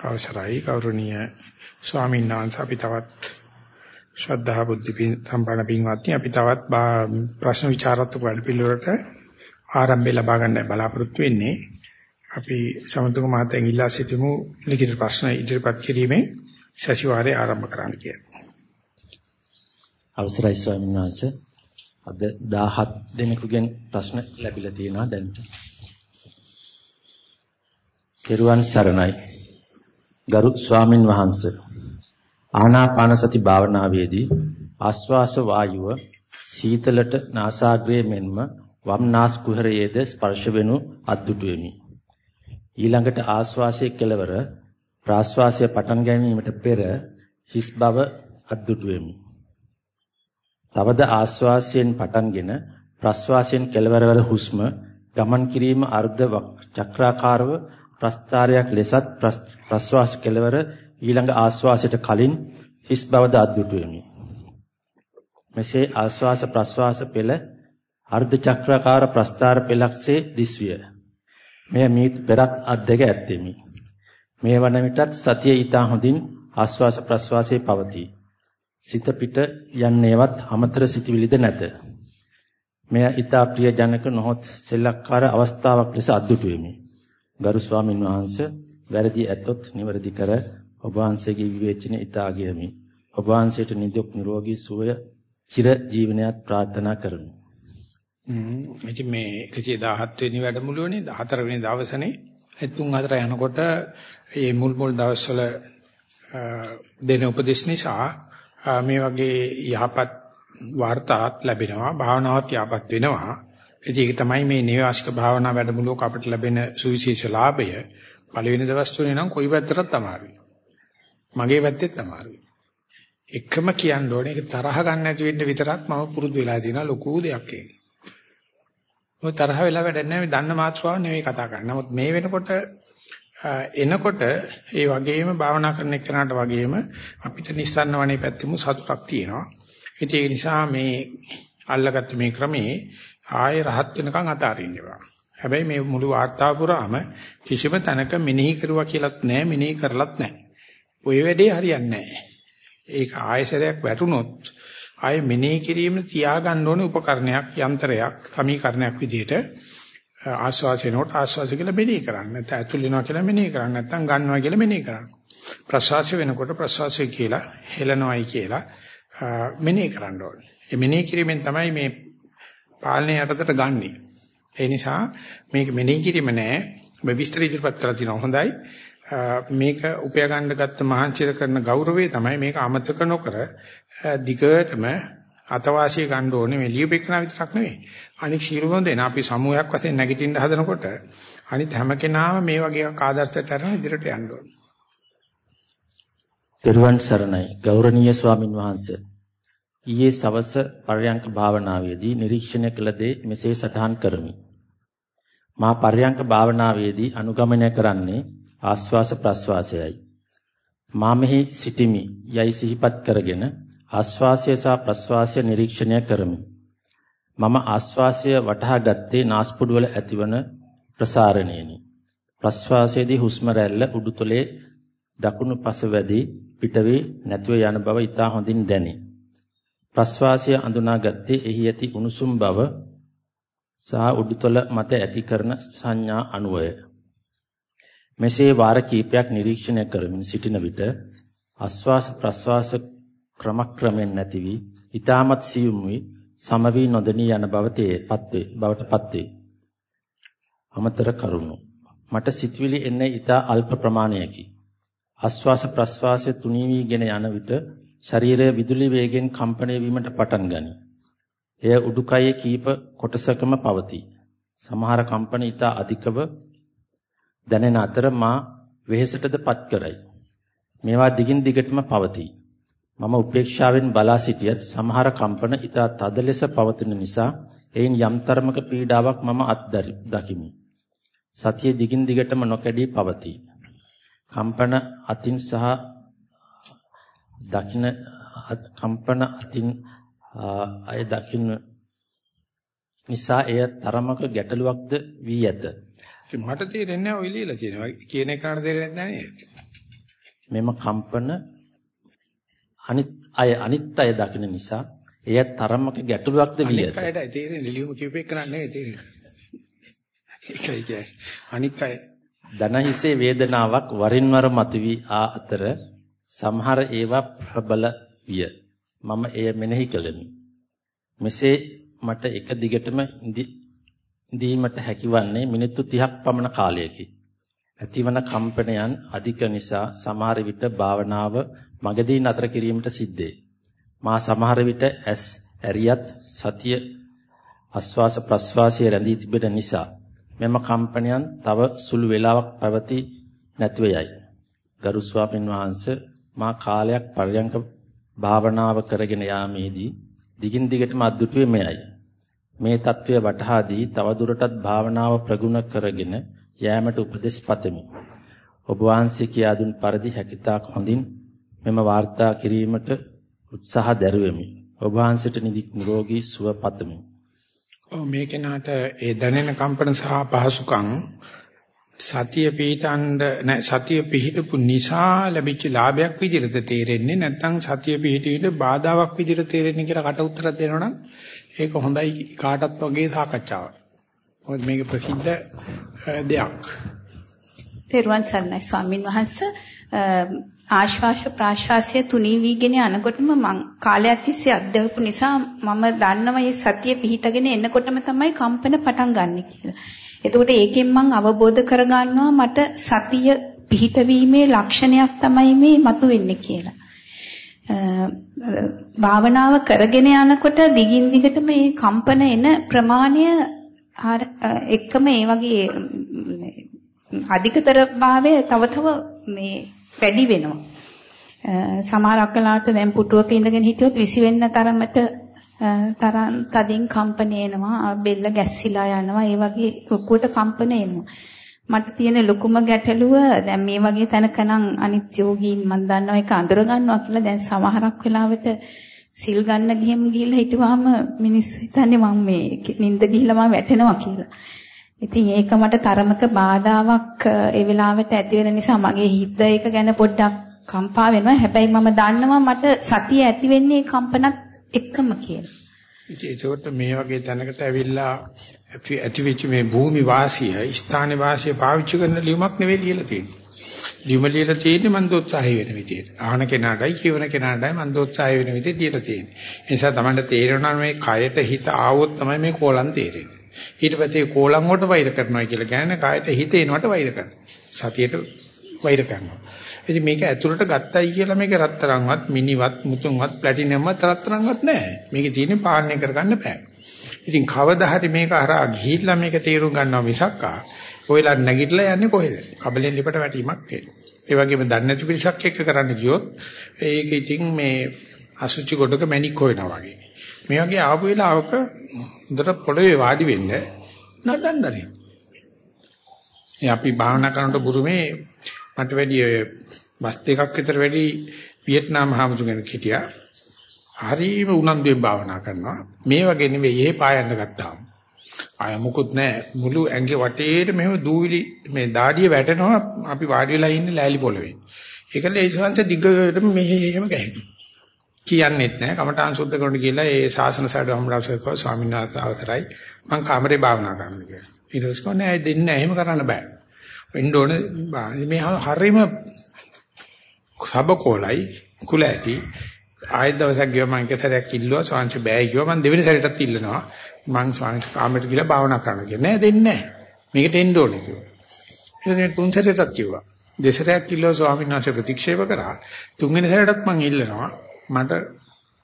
අවසරයි ගෞරවනීය ස්වාමීන් වහන්සේ අපි තවත් ශ්‍රද්ධා බුද්ධ සම්පන්න පින්වත්නි අපි තවත් ප්‍රශ්න විචාරත්මක වැඩපිළිවෙලට ආරම්භය ලබා ගන්න බලාපොරොත්තු වෙන්නේ අපි සමතුක මහත්තයන් ඉල්ලා සිටිමු ලිඛිත ප්‍රශ්න ඉදිරිපත් කිරීමෙන් සතිವಾರයේ ආරම්භ කරන්න කියලා. අවසරයි ස්වාමීන් වහන්සේ අද 17 දෙනෙකුගෙන් ප්‍රශ්න ලැබිලා තියෙනවා දැනට. පෙරුවන් සරණයි ගරු ස්වාමින් වහන්සේ ආනාපාන සති භාවනාවේදී ආශ්වාස වායුව සීතලට නාසාග්‍රයේ මෙන්ම වම් නාස් කුහරයේද ස්පර්ශ වෙනු අද්දුටු වෙමි. ඊළඟට ආශ්වාසයේ කෙලවර ප්‍රාශ්වාසය පටන් ගැනීමට පෙර හිස් බව අද්දුටු වෙමි. තවද ආශ්වාසයෙන් පටන්ගෙන ප්‍රශ්වාසයෙන් කෙලවරවල හුස්ම ගමන් කිරීම අර්ධ චක්‍රාකාරව ප්‍රස්තාරයක් ලෙසත් ප්‍රස්වාස කෙලවර ඊළඟ ආශ්වාසයට කලින් හිස් බවද අද්දුටු වෙමි. මෙසේ ආශ්වාස ප්‍රශ්වාස පෙළ අර්ධ චක්‍රාකාර ප්‍රස්තාර පෙළක්සේ දිස්විය. මෙය මීට පෙරත් අධ්‍යක ඇත්තෙමි. මේ වන විටත් සතිය ඊතා හොඳින් ආශ්වාස ප්‍රශ්වාසයේ පවතී. සිත පිට යන්නේවත් අමතර සිටිවිලිද නැත. මෙය ඊතා ප්‍රිය ජනක නොහොත් සෙල්ලක්කාර අවස්ථාවක් ලෙස අද්දුටු වෙමි. ගරු ස්වාමින් වහන්සේ වැරදි ඇතොත් නිවැරදි කර ඔබ වහන්සේගේ විවේචනය ඊතා ගෙමි. ඔබ වහන්සේට නිදුක් නිරෝගී සුවය චිර ජීවනයත් ප්‍රාර්ථනා කරමි. ඉතින් මේ 117 වෙනි වැඩමුළුවනේ 14 වෙනි දවසනේ 3 4 යනකොට මේ මුල් මුල් දවස්වල දෙන උපදේශ නිසා මේ වගේ යහපත් වාර්තාත් ලැබෙනවා භාවනාවත් යහපත් වෙනවා ඉතින් ඒක තමයි මේ නේවාසික භාවනා වැඩමුළුවක අපිට ලැබෙන සුවිශේෂ ලාභය පළවෙනි දවස් තුනේ නම් කොයි පැත්තටත් අමාරුයි මගේ පැත්තෙත් අමාරුයි එකම කියන්න ඕනේ ඒක තරහ ගන්න නැති වෙන්න විතරක් මම පුරුදු වෙලා තියෙනවා ලොකු දෙයක් ඒක මොකද තරහ වෙලා වැඩක් නැහැ මේ දන්න මාත්‍රාව නෙවෙයි කතා කරන්නේ. නමුත් මේ වෙනකොට එනකොට ඒ වගේම භාවනා කරන එක්කනට වගේම අපිට නිස්සන්න වනේ පැත්තෙම සතුටක් තියෙනවා. ඒ නිසා මේ අල්ලගත්ත මේ ක්‍රමේ ආයේ රහත් වෙනකන් අතාරින්න එපා. හැබැයි මේ මුළු වාර්තාව පුරාම කිසිම තැනක මෙනෙහි කරුවා කියලාත් නැහැ මෙනෙහි කරලත් නැහැ. ওই වැඩේ හරියන්නේ නැහැ. ඒක ආයසරයක් වැටුනොත් ආයේ මෙනෙහි කිරීම තියාගන්න ඕනේ උපකරණයක් යන්ත්‍රයක් සමීකරණයක් විදිහට ආස්වාසේනොට ආස්වාස කියලා මෙනෙහි කරන්න. නැත්නම් ඇතුල් වෙනවා කියලා මෙනෙහි කරන්න. නැත්නම් ගන්නවා කියලා මෙනෙහි කරන්න. ප්‍රසවාසය වෙනකොට ප්‍රසවාසය කියලා හෙලනවායි කියලා මෙනෙහි කරන්න ඕනේ. මේ මෙනෙහි කිරීමෙන් තමයි මේ පාලනය යටතට ගන්නෙ. ඒ නිසා මේක මෙනෙහි කිරීම නෑ. මේ විස්තර ඉදිරිපත් කරලා තියෙනවා හොඳයි. මේක උපය ගන්න ගත්ත මහන්සිය කරන ගෞරවය තමයි මේක අමතක නොකර දිගටම අතවාසිය ගන්න ඕනේ මේ ලියුපෙකන විතරක් නෙවෙයි. අනික ශීලවොන් දෙන අපි සමූහයක් වශයෙන් නැගිටින්න හදනකොට අනිත් හැම කෙනාම මේ වගේ ආදර්ශයට අරන් ඉදිරියට යන්න ඕනේ. දරුවන් සරණයි ගෞරවනීය ස්වාමින් වහන්සේ. ඊයේ සවස පර්යංක භාවනාවේදී නිරීක්ෂණය කළ දේ මෙසේ සටහන් කරමි. මා පර්යංක භාවනාවේදී අනුගමනය කරන්නේ ආස්වාස ප්‍රස්වාසයයි. මා මෙහි සිටිමි යයි සිහිපත් කරගෙන ආස්වාසය සහ ප්‍රස්වාසය නිරීක්ෂණය කරමි. මම ආස්වාසය වටහා ගත්තේ නාස්පුඩු වල ඇතිවන ප්‍රසාරණයෙනි. ප්‍රස්වාසයේදී හුස්ම රැල්ල උඩුතලයේ දකුණු පස වැදී පිටවේ නැතිව යන බව ඉතා හොඳින් දැනේ. ප්‍රස්වාසය අඳුනා ගත්තේ එහි ඇති උණුසුම් බව සහ උඩුතල මත ඇති කරන සංඥා අනුවය. මෙසේ වාර කිහිපයක් නිරීක්ෂණය කරමින් සිටින විට ආස්වාස ප්‍රස්වාස ක්‍රමක්‍රමෙන් නැති වී ඊටමත් සියුම් වී සම වී නොදෙනී යන බව තේපත් වේ බවටපත් වේ. අමතර කරුණු මට සිතවිලි එන්නේ ඊටා අල්ප ප්‍රමාණයකි. ආස්වාස ප්‍රස්වාසය තුනී වීගෙන යන විට ශරීරය විදුලි වේගෙන් කම්පණය වීමට පටන් ගනී. එය උඩුකයේ කීප කොටසකම පවතී. සමහර කම්පන ඊටා අධිකව දැනෙන අතර මා වෙහෙසටදපත් කරයි. මේවා දිගින් දිගටම පවතී. මම උපේක්ෂාවෙන් බලා සිටියත් සමහර කම්පන ඊටා තද ලෙස පවතින නිසා එයින් යම් තරමක පීඩාවක් මම අත්දකිමි. සතිය දිගින් දිගටම නොකැඩී පවතී. කම්පන අතින් සහ දකින්න කම්පන අතින් අය දකින්න නිසා එය තරමක ගැටලුවක්ද වී ඇත. මට තේරෙන්නේ ඔය ලියලා තියෙනවා කියන එකට තේරෙන්නේ නැහැ නේද? මෙම කම්පන අනිත් අය අනිත් අය දකින නිසා එය තරමක ගැටලුවක්ද විය. අනිත් අයට තේරෙන්නේ ලියුම කියූපේ කරන්නේ තේරෙන්නේ. ඒකයි කියන්නේ. අනිත් අය දන හිසේ වේදනාවක් වරින් වර මතුවී ආ අතර සමහර ඒවා ප්‍රබල විය. මම එය මෙනෙහි කළෙමි. මෙසේ මට එක දිගටම ඉඳීමට හැකිවන්නේ මිනිත්තු 30ක් පමණ කාලයකි. ඇතිවන කම්පනයන් අධික නිසා සමහර විට භාවනාව මගදී නතර කිරීමට සිද්ධේ. මා සමහර විට ඇස් ඇරියත් සතිය ආස්වාස ප්‍රස්වාසයේ රැඳී තිබෙන නිසා මෙම කම්පනයන් තව සුළු වේලාවක් පැවති නැතිව යයි. ගරු ස්වාමීන් වහන්සේ මා කාලයක් පරියංක භාවනාව කරගෙන යාමේදී දිගින් දිගටම අද්දුටුවේ මෙයයි. මේ తත්වය වටහා දී තවදුරටත් භාවනාව ප්‍රගුණ කරගෙන යෑමට උපදෙස් පතමි. ඔබ වහන්සේ කියා දුන් පරිදි හැකිතාක් හොඳින් මෙම වාර්තා කිරීමට උත්සාහ දැරුවෙමි. ඔබ වහන්සේට නිදික් නිරෝගී සුව පතමි. ඔව් මේ කෙනාට ඒ දැනෙන කම්පන සහ පහසුකම් සතිය පිහිටන්ඩ නැ සතිය පිහිටපු නිසා ලැබිච්ච ලාභයක් විදිහට තේරෙන්නේ නැත්නම් සතිය පිහිටීමේ බාධාවක් විදිහට තේරෙන්නේ කියලා කට උත්තරයක් දෙනවනම් ඒක හොඳයි කාටත් වගේ සාකච්ඡාවක්. මොකද මේක ප්‍රසිද්ධ දෙයක්. තෙරුවන් සරණයි ස්වාමින් වහන්සේ ආශ්වාස ප්‍රාශ්වාසය තුනී වීගෙන යනකොටම මං කාලයක් තිස්සේ අත්දැකපු නිසා මම දන්නවා මේ සතිය පිහිටගෙන එනකොටම තමයි කම්පන පටන් ගන්න කියලා. එතකොට ඒකෙන් මං අවබෝධ කරගන්නවා මට සතිය පිහිටවීමේ ලක්ෂණයක් තමයි මේ මතුවෙන්නේ කියලා. භාවනාව කරගෙන යනකොට දිගින් දිගට මේ කම්පන එන ප්‍රමාණය එක්කම ඒ වගේ අධිකතර භාවය තව තව මේ වැඩි වෙනවා. සමහරක් වෙලාවට දැන් පුටුවක ඉඳගෙන හිටියොත් විසි වෙන්න තරමට තරම් තදින් කම්පන එනවා බෙල්ල ගැස්සිලා යනවා ඒ වගේ ලොකුවට කම්පන එනවා මට තියෙන ලොකුම ගැටලුව දැන් මේ වගේ තැනක නම් අනිත් යෝගීන් මම දන්නවා ඒක අඳුර ගන්නවා කියලා දැන් සමහරක් වෙලාවට සිල් ගන්න ගියම ගිහිල්ලා හිටුවාම මිනිස්සු හිතන්නේ මම මේ නිින්ද ගිහිල්ලා මම වැටෙනවා කියලා. ඉතින් ඒක මට තරමක බාධාවක් ඒ වෙලාවට ඇති වෙන නිසා මගේ හිත ඒක ගැන පොඩ්ඩක් කම්පා වෙනවා. හැබැයි මම දන්නවා මට සතිය ඇති වෙන්නේ කම්පනත් එක්කම කියලා. ඉතින් ඒකට මේ වගේ තැනකට ඇවිල්ලා ඇතිවෙච්ච මේ භූමි වාසිය, ස්ථාන වාසිය පාවිච්චි කරන ලියුමක් නෙවෙයි ලියලා තියෙන්නේ. ලියුම ලියලා තියෙන්නේ මන් දෝත්සාහය වෙන විදියට. ආහන කෙනාටයි කියවන කෙනාටයි මන් දෝත්සාහය වෙන විදියට ලියලා තියෙන්නේ. ඒ නිසා Tamanට තේරෙනවා මේ කයට හිත ආවොත් තමයි මේ කෝලම් තේරෙන්නේ. ඊට පස්සේ කෝලම් වලට වෛර කරනවා කියලා කියන්නේ කයට හිත එනවට වෛර කරනවා. සතියට වෛර කරනවා. ඉතින් මේක ඇතුළට ගත්තයි කියලා මේක රත්තරන්වත් මිනිවත් මුතුන්වත් ප්ලැටිනම්වත් රත්තරන්වත් නැහැ. මේකේ තියෙන්නේ පාලනය කරගන්න බෑ. ඉතින් කවදා හරි මේක හරහා ගිහිල්ලා මේක තේරුම් ගන්නවා මිසක්කා ඔයලා නැගිටලා යන්නේ කොහෙද? කබලෙන් ලිපට වැටීමක් වෙන්නේ. ඒ වගේම දන්නේ නැති පිරිසක් එක්ක කරන්න ගියොත් ඒක ඉතින් මේ අසුචි ගොඩක මැණික් හොයනවා වගේ. මේ වගේ ආපු වෙලාවක හොඳට පොළවේ වාඩි වෙන්න නටන්නරි. ඒ අපි භාවනා කරනකොට බුරුමේ මට වැඩි බස් දෙකක් විතර වැඩි වියට්නාම් හාමුදුරුවෝ හිටියා. හරිම උනන්දුවෙන් භාවනා කරනවා. මේ වගේ නෙවෙයි එහෙ පායන්න ගත්තාම. ආය මොකුත් නැහැ. මුළු ඇඟේ වටේට මෙහෙම දූවිලි මේ දාඩිය වැටෙනවා අපි වාඩි වෙලා ඉන්නේ ලෑලි පොළවේ. ඒකල ඒ ශාන්ත දිගටම මෙහෙ එහෙම ගහනවා. කියන්නෙත් නැහැ. කමඨාන් සුද්ධ කරන්න කියලා ඒ ශාසන සාඩු හම්බුනාසකෝ ස්වාමීන් වහන්සේ අවතරයි. මම කාමරේ භාවනා කරනවා කියලා. ඊට පස්සේ කොහොනේ දෙන්නේ එහෙම කරන්න බෑ. වෙන්න ඕනේ මේ හරීම සබකෝලයි කුල ඇති. ආයෙත් දවසක් ගියා මම එක සැරයක් ඉල්ලුවා ස්වාංශ බෑ කිව්වා. මම දෙවෙනි සැරේටත් ඉල්ලනවා. මං ස්වාංශ කාමරේට ගිහලා භාවනා කරන්න කියලා. නෑ දෙන්නේ නෑ. මේකට එන්න ඕනේ කිව්වා. ඊට තුන් සැරේටත් කිව්වා. දෙසරයක් කිල්ලෝ ස්වාමීන් වහන්සේ ප්‍රතික්ෂේප කරා. තුන්වෙනි සැරේටත් මං ඉල්ලනවා. මට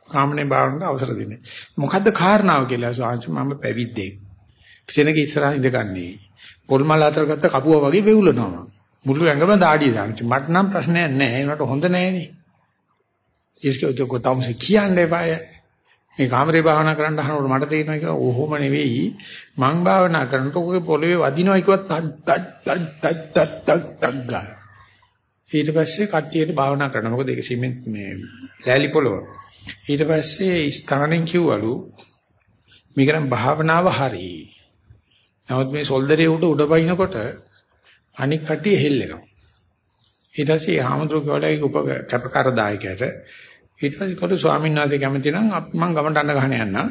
කාමනේ භාවනාවට අවසර දෙන්න. මොකද්ද කාරණාව කියලා ස්වාංශ මම පැවිද්දෙක්. සෙනග ඉස්සරහා ඉඳගන්නේ. පොල් මල අතර ගත්ත කපුවා වගේ වෙවුලනවා මුළු ඇඟම දාඩිය දාන්න මට නම් ප්‍රශ්නයක් නැහැ ඒකට හොඳ නැහැනේ ඒක කොතම්ස කියන්නේ බය. මේ කාමරේ භාවනා කරන්න අහනකොට මට තේරෙනවා කියලා ඔහොම නෙවෙයි මං භාවනා කරනකොට ඔගේ පොළවේ වදිනවා කිව්වත් තත් තත් තත් තත් තත් ගන්න. ඊට පස්සේ කට්ටියට භාවනා කරනවා. මොකද ඒක සිමෙන්ට් මේ ලෑලි පොළව. ඊට පස්සේ ස්ථානෙන් කිව්වලු මේක නම් භාවනාව හරි. නමුත් මේ සොල්දරේ උඩ උඩ පයින්නකොට අනික් කට්ටිය හෙල්ලෙනවා. ඊට පස්සේ හාමුදුරුවෝ උප කැපකාර දායකයට ඊට පස්සේ කොට ස්වාමීන් වහන්සේ කැමති නම් මම ගමට අඬ ගහන යන්නම්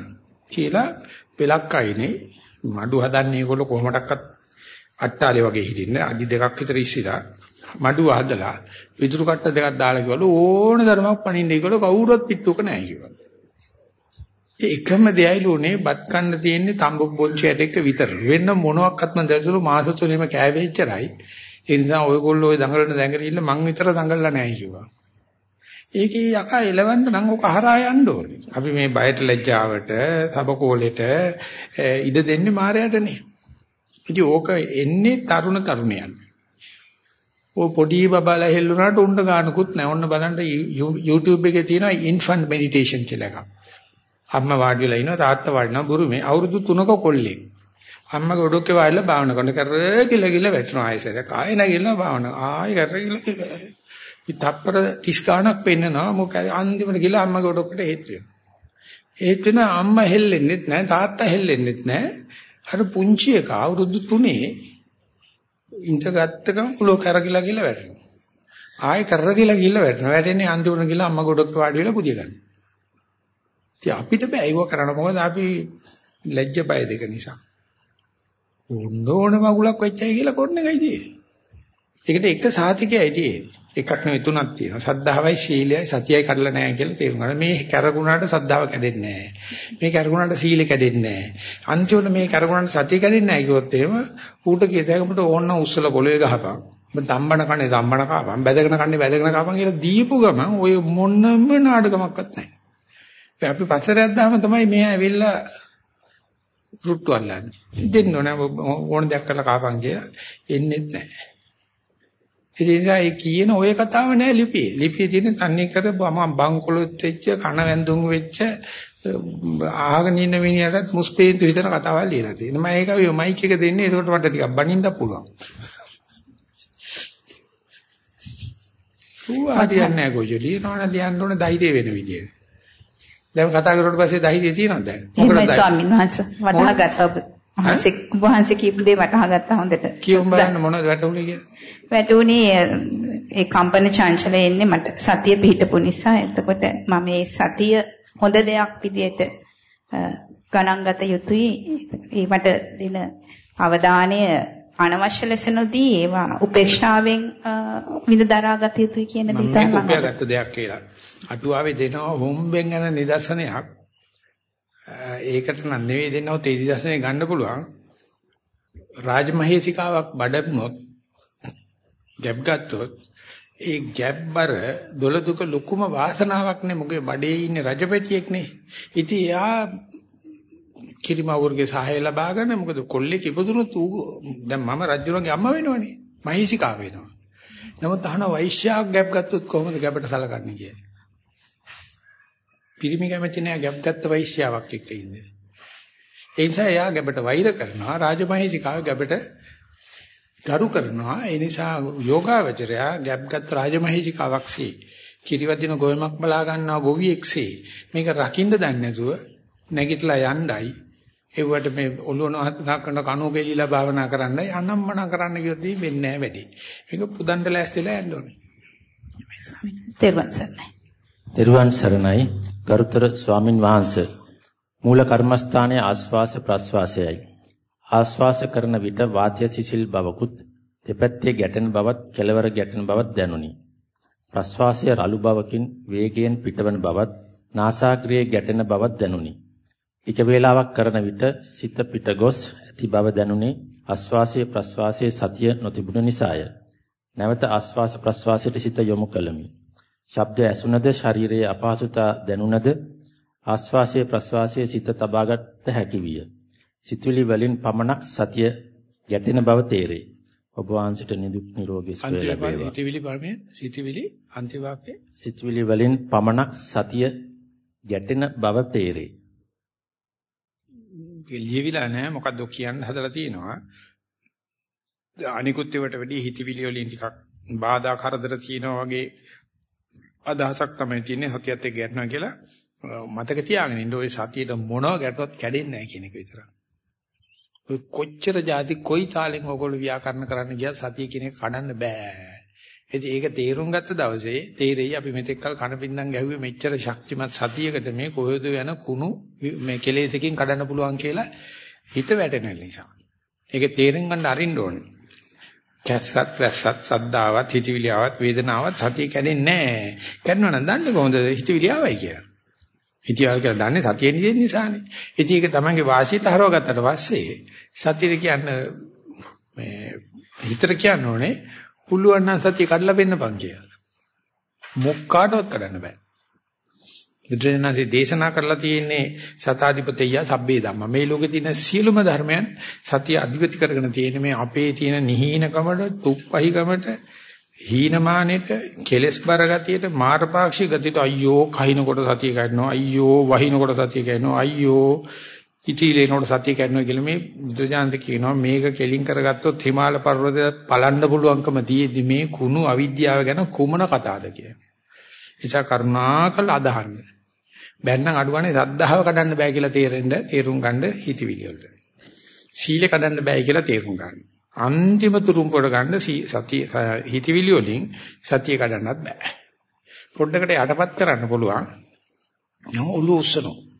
කියලා පෙලක් අයිනේ මඩු හදන්නේ ඒගොල්ලෝ කොහොමඩක්වත් අට්ටාලේ වගේ හිටින්නේ අඩි දෙකක් විතර ඉස්සිලා මඩුව හදලා විදුරු කට්ට දෙකක් දාලා කිව්වලු ඕන ධර්මයක් පණින්න ඒගොල්ලෝ කවුරුවත් පිටුක නැහැ කිව්වා. ඒ එකම දෙයයිලු උනේ බත් කන්න තියෙන්නේ තඹ බොන්චයට එක විතර. වෙන මොනවාක්වත්ම දැසුළු මාස තුනෙම කෑවෙච්චරයි. ඒ නිසා ඔයගොල්ලෝ ඔය දඟලන දැඟලිල්ල මං විතර දඟලලා නැහැ කිව්වා. ඒකේ යකා එලවන්න නම් ඔක හරහා යන්න ඕනේ. අපි මේ බයට ලැජ්ජාවට, සබකෝලෙට ඉඩ දෙන්නේ මායයටනේ. ඉතින් ඕක එන්නේ තරුණ තරුණයන්. ඔය පොඩි බබාලා හෙල්ලුනාට උණ්ඩ ගන්නකුත් නැහැ. ඔන්න බලන්න YouTube එකේ තියෙනවා infant meditation කියලා එකක්. අම්මා වාඩි වෙලා ඉනවා තාත්තා වාඩි වෙනවා බුරුමේ අවුරුදු 3ක කොල්ලෙක්. අම්මගේ ඔඩොක්කේ වාඩිලා භාවනා කරන කර කියලා කියලා වැටෙනවා ආයෙසරක්. ආයෙ නැගිලා භාවනා. ආයෙ කර කියලා කියලා. ඉතප්පර 30 ගාණක් පෙන්නනවා මොකද අන්තිමට ගිහලා අම්මගේ ඔඩොක්කට හේතු වෙනවා. හේතු වෙන අම්මා හෙල්ලෙන්නෙත් නැහැ තාත්තා හෙල්ලෙන්නෙත් නැහැ. අර පුංචි එක අවුරුදු 3 ඉඳගත්ත ගමන් උලෝ කරගිලා ගිහලා වැටෙනවා. ආයෙ කරගිලා ගිහලා වැටෙනවා. වැටෙන්නේ අන්තිමට ගිහලා අම්මගේ ඔඩොක්ක වාඩි වෙලා පුදිය ගන්න. ඉතින් අපිට බෑ ඒව කරන්න මොකද අපි ලැජ්ජ බය දෙක නිසා. ඕන ඕන මගුලක් වෙච්චයි කියලා කොන්න එකයි තියෙන්නේ. ඒකට එක සාතිකයයි තියෙන්නේ. එකක් නෙවෙයි තුනක් තියෙනවා. සද්ධාවයි සීලයයි සතියයි කඩලා නැහැ කියලා තේරුම් ගන්න. මේ කරගුණාට සද්ධාව කැඩෙන්නේ නැහැ. මේ කරගුණාට සීල කැඩෙන්නේ නැහැ. අන්තිමට මේ කරගුණාට සතිය කැඩෙන්නේ නැහැ කිව්වොත් එහෙම ඌට කියසයකට ඕන්න උස්සල පොළවේ ගහපන්. මම තම්බන කන්නේ තම්බන කාපන්. බැදගෙන කන්නේ බැදගෙන කාපන් කියලා දීපු ගමන් ඔය මොනම නාඩගමක්වත් නැහැ. අපි පස්සරයක් දාම තමයි මේ ඇවිල්ලා රුට්ටු අල්ලන්නේ. දෙන්න ඕන ඕන දෙයක් කරලා කාපන් කියලා එන්නේත් නැහැ. ඒ නිසා ඒ කියන ඔය කතාව නෑ ලිපියේ. ලිපියේ තියෙන තන්නේ කර මම බංකොලොත් වෙච්ච කන වැන්දුම් වෙච්ච ආහගෙන ඉන්න මිනිහටත් මුස්පේන්තු හිතන කතාවල් ලියලා තියෙනවා. මම ඒක මයික් එක දෙන්නේ ඒකට මට ටිකක් බනින්න පුළුවන්. ඌ හරියන්නේ නැහැ කොයිද ලියනවනම් ලියන්න ඕනේ ධෛර්ය වෙන විදියට. දැන් කතා කරුවට පස්සේ ධෛර්යය තියෙනවද දැන්? මොකද ස්වාමීන් වහන්සේ වටහා ගත්තා ඔබ. වහන්සේ වහන්සේ කියපු දේ වටහා ගත්තා හොඳට. කියමු බලන්න මොනවද වැටුනේ කියලා. වැටුනේ ඒ කම්පන චංචලය එන්නේ මට සතිය පිහිටපු නිසා. එතකොට මම මේ සතිය හොඳ දෙයක් විදියට ගණන් ගත යුතුයි. ඒවට දෙන අවධානය අනවශ්‍ය ලෙස නොදී ඒවා උපේක්ෂාවෙන් විඳ දරා ගත යුතුයි කියන දේ තමයි මම උපයාගත්ත දෙයක් කියලා. අටුවාවේ දෙනවා හොම්බෙන් යන නිදර්ශනයක්. ඒකට නම් නෙවෙයි දෙන්නවත් ඒ නිදර්ශනේ ගන්න පුළුවන්. රාජමහේසිකාවක් බඩමුණොත් ගැප් ගත්තොත් ඒ ගැප්බර දොළදුක ලොකුම වාසනාවක් නේ මොකද බඩේ ඉන්නේ රජපැටියෙක් නේ. ඉතින් එයා කිරිමවුර්ගේ සහාය ලබාගෙන මොකද කොල්ලෙක් ඉපදුනොත් ඌ දැන් මම රජුරන්ගේ අම්මා වෙනවනේ. මහේසිකාව වෙනවා. නමුත් අහන වෛශ්‍යාවක් ගැප් ගත්තොත් කොහොමද ගැපට සලකන්නේ කියලා. පිරිමි කැමති නෑ ගැප් ගත්ත වෛශ්‍යාවක් එක්ක ඉන්නේ. ඒ නිසා එයා ගැබට වෛර කරනවා රාජමහේසිකාව ගැබට ගරු කරනවා ඒ නිසා යෝගාවචරයා ගැබ්ගත් රාජමහේජිකාවක්සේ කිරිවදින ගොයමක් බලා ගන්නවා ගොවියෙක්සේ මේක රකින්න දන්නේ නැතුව නැගිටලා යණ්ඩයි ඒවට මේ ඔළුවන හතන කණු ගෙලිලා භාවනා කරන්නයි අනම්මන කරන්න කියොත් වෙන්නේ නැහැ වැඩි. මේක පුදන්න ලෑස්තිලා යන්න ඕනේ. තෙරුවන් සරණයි. තෙරුවන් සරණයි. ගරුතර ස්වාමින් වහන්සේ මූල කර්මස්ථානයේ ආස්වාස ප්‍රස්වාසයයි. ආශ්වාස කරන විට වාතය සිසිල් බවකුත් දෙපැත්තේ ගැටෙන බවත් කෙලවර ගැටෙන බවත් දැනුනි. ප්‍රශ්වාසය රළු බවකින් වේගයෙන් පිටවන බවත් නාසාග්‍රයේ ගැටෙන බවත් දැනුනි. ටික වේලාවක් කරන විට සිත පිට ගොස් ඇති බව දැනුනේ ආශ්වාසයේ ප්‍රශ්වාසයේ සතිය නොතිබුණ නිසාය. නැවත ආශ්වාස ප්‍රශ්වාසයට සිත යොමු කළමි. ශබ්ද ඇසුනද ශරීරයේ අපහසුතා දැනුනද ආශ්වාසයේ ප්‍රශ්වාසයේ සිත තබාගත හැකි විය. සිතුවිලි වලින් පමණක් සතිය ගැටෙන බව තේරේ. ඔබ වහන්සේට නිදුක් නිරෝගී සුවය ලැබේවා. සිතුවිලි පරමේ සිතුවිලි අන්තිවාක්‍යේ සිතුවිලි වලින් පමණක් සතිය ගැටෙන බව තේරේ. ලියවිලා නැහැ මොකද්ද කියන්න හදලා තියෙනවා. අනිකුත් ඒවට වැඩි හිතවිලි වලින් ටිකක් බාධා කරදර තියෙනවා වගේ අදහසක් තමයි තියෙන්නේ සතියත් එක්ක ගැටනවා කියලා මතක තියාගෙන ඉන්න ඔය සතියට මොනව ගැටුවත් කැඩෙන්නේ නැහැ කියන එක විතරයි. ඔය කොච්චර જાති කොයි තාලෙන් ඔයගොල්ලෝ ව්‍යාකරණ කරන්න ගියා සතිය කියන එක කඩන්න බෑ. ඉතින් ඒක තේරුම් ගත්ත දවසේ තේරෙයි අපි මෙතෙක් කල කන පින්නම් ගැහුවේ මෙච්චර ශක්තිමත් සතියකට මේ කොහෙද යන කුණු මේ කෙලෙසකින් කඩන්න පුළුවන් කියලා හිත වැටෙන නිසා. ඒක තේරුම් ගන්න අරින්න ඕනේ. කැස්සත් වැස්සත් සද්දාවත් හිතවිලියාවත් වේදනාවත් සතිය කැඩෙන්නේ නැහැ. කැඩනවා නම් දන්නේ කොහොමද හිතවිලියාවයි කියලා. හිතවිලියාව කියලා දන්නේ සතියෙන් දෙන නිසානේ. ඉතින් ඒක තමන්ගේ වාසියට හරව ගත්තට පස්සේ සතිය කියන්නේ මේ හිතට කියන්න ඕනේ පුළුවන් නම් සතිය කඩලා පෙන්නපන් කියලා. මොක්කාටවත් කඩන්න බෑ. බුදුරජාණන්සේ දේශනා කරලා තියෙන්නේ සතාධිපතය සබ්බේ ධම්ම. මේ ලෝකේ තියෙන සියලුම ධර්මයන් සතිය අධිපති කරගෙන තියෙන මේ අපේ තියෙන නිහීනකමට, තුප්පහිකමට, හීනමානෙට, කෙලස් බර ගතියට, මාර්ගපාක්ෂි ගතියට අයියෝ කහිනකොට සතිය ගන්නවා. අයියෝ වහිනකොට සතිය ගන්නවා. අයියෝ ඉතිලේනකොට සතිය ගන්නවා කියලා මේ බුදුරජාණන් කියනවා මේක කෙලින් කරගත්තොත් හිමාල පර්වතය පලන්න පුළුවන්කම තියෙදි මේ කුණු අවිද්‍යාව ගැන කුමන කතාවද කියන්නේ. නිසා කරුණාකර අදහන්න. බැන්නම් අඩුවනේ සද්ධාව කඩන්න බෑ කියලා තේරෙන්න තේරුම් ගන්න හිතවිලි වලට. සීල කඩන්න බෑ කියලා තේරුම් ගන්න. අන්තිම තුරුම්පොඩ ගන්න සතිය හිතවිලි වලින් සතිය කඩන්නත් බෑ. පොඩ්ඩකට යටපත් කරන්න පුළුවන්. යෝ ඔලුව උස්සනවා.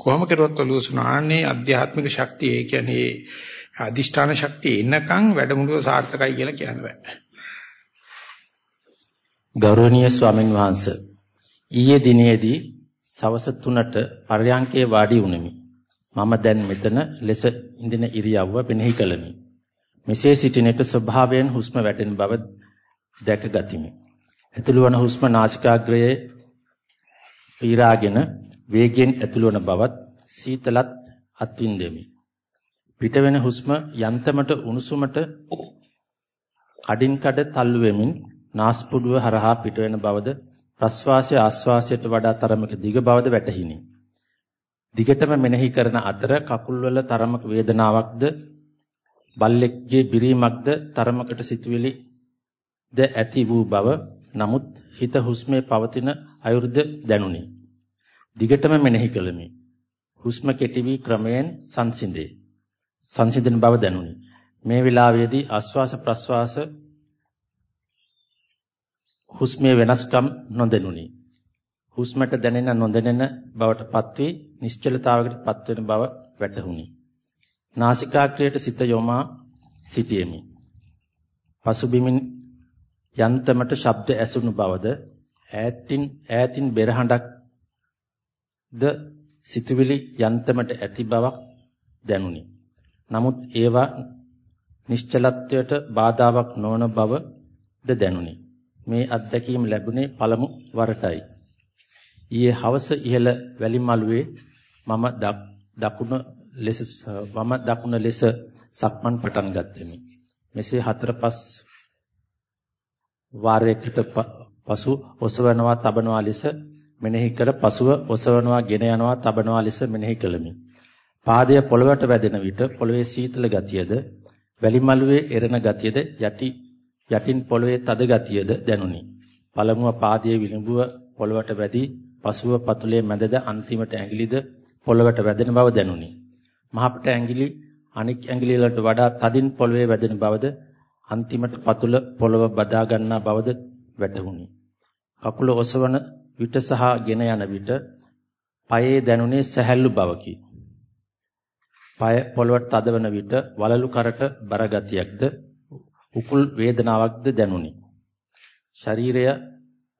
කොහොම කරුවත් ඔලුව උස්සනවා. ආන්නේ අධ්‍යාත්මික ශක්තිය ඒ කියන්නේ අදිෂ්ඨාන ශක්තිය එනකන් වැඩමුළුව සාර්ථකයි කියලා කියන්න බෑ. ගෞරවනීය ස්වාමින් වහන්සේ ඊයේ දිනේදී සවස 3ට පර්යංකේ වාඩි වුනිමි. මම දැන් මෙතන ලෙස ඉඳින ඉරියව්ව පෙනෙහි කළමි. මෙසේ සිටිනට ස්වභාවයෙන් හුස්ම වැටෙන බව දැක ගතිමි. ඇතුළු වන හුස්ම නාසිකාග්‍රයේ පීරාගෙන වේගයෙන් ඇතුළු වන බවත් සීතලත් අත්විඳෙමි. පිටවෙන හුස්ම යන්තමට උණුසුමට කඩින් කඩ තල්ලු වෙමින් නාස්පුඩුව හරහා පිටවෙන බවද ප්‍රස්වාසය ආස්වාසයට වඩා තරමක දිග බවද වැටහිනි. දිගටම මෙනෙහි කරන අතර කකුල්වල තරමක වේදනාවක්ද බල්ලෙක්ගේ බිරීමක්ද තරමකට සිතුවිලි ද ඇති වූ බව නමුත් හිත හුස්මේ පවතින අයුරුද දැනුනි. දිගටම මෙනෙහි කළෙමි. හුස්ම කෙටි වී ක්‍රමයෙන් සංසිඳේ. සංසිඳන බව දැනුනි. මේ වෙලාවේදී ආස්වාස ප්‍රස්වාස හුස්මේ වෙනස්කම් නොදැනුනි. හුස්මට දැනෙන නොදැනෙන බවට පත්වී නිශ්චලතාවයකට පත්වෙන බව වැටහුණි. නාසිකාග්‍රයට සිත යොමා සිටියෙමි. පසුබිමින් යන්තමට ශබ්ද ඇසුණු බවද ඈතින් ඈතින් බෙරහඬක් ද සිතුවිලි යන්තමට ඇති බවක් දැනුනි. නමුත් ඒවා නිශ්චලත්වයට බාධාවක් නොවන බව ද දැනුනි. මේ අත්දැකීම ලැබුණේ පළමු වරටයි. ඊයේ හවස ඉහළ වැලිමලුවේ මම දකුණ ලෙස වම දකුණ ලෙස සක්මන් පටන් ගත්තෙමි. මෙසේ හතර පස් වාරයකට පසු ඔසවනවා තබනවා ලෙස මෙනෙහි කර පසුව ඔසවනවා ගෙන යනවා තබනවා ලෙස මෙනෙහි කළෙමි. පාදය පොළවට වැදෙන විට පොළවේ සීතල ගතියද වැලිමලුවේ එරෙන ගතියද යටි යටින් පොළවේ තද ගතියද දැනුනි. පළමුව පාදයේ විලුඹුව පොළවට වැදී පසුව පතුලේ මැදද අන්තිමට ඇඟිලිද පොළවට වැදෙන බව දැනුනි. මහපට ඇඟිලි අනික් ඇඟිලි වලට වඩා තදින් පොළවේ වැදෙන බවද අන්තිමට පතුල පොළව බදා ගන්නා බවද වැටහුණි. කකුල ඔසවන විට සහ ගෙන යන විට පයේ දැනුනේ සැහැල්ලු බවකි. පය පොළවට තදවන විට වලලු කරට බර ගතියක්ද උකුල් වේදනාවක්ද දැනුනි. ශරීරය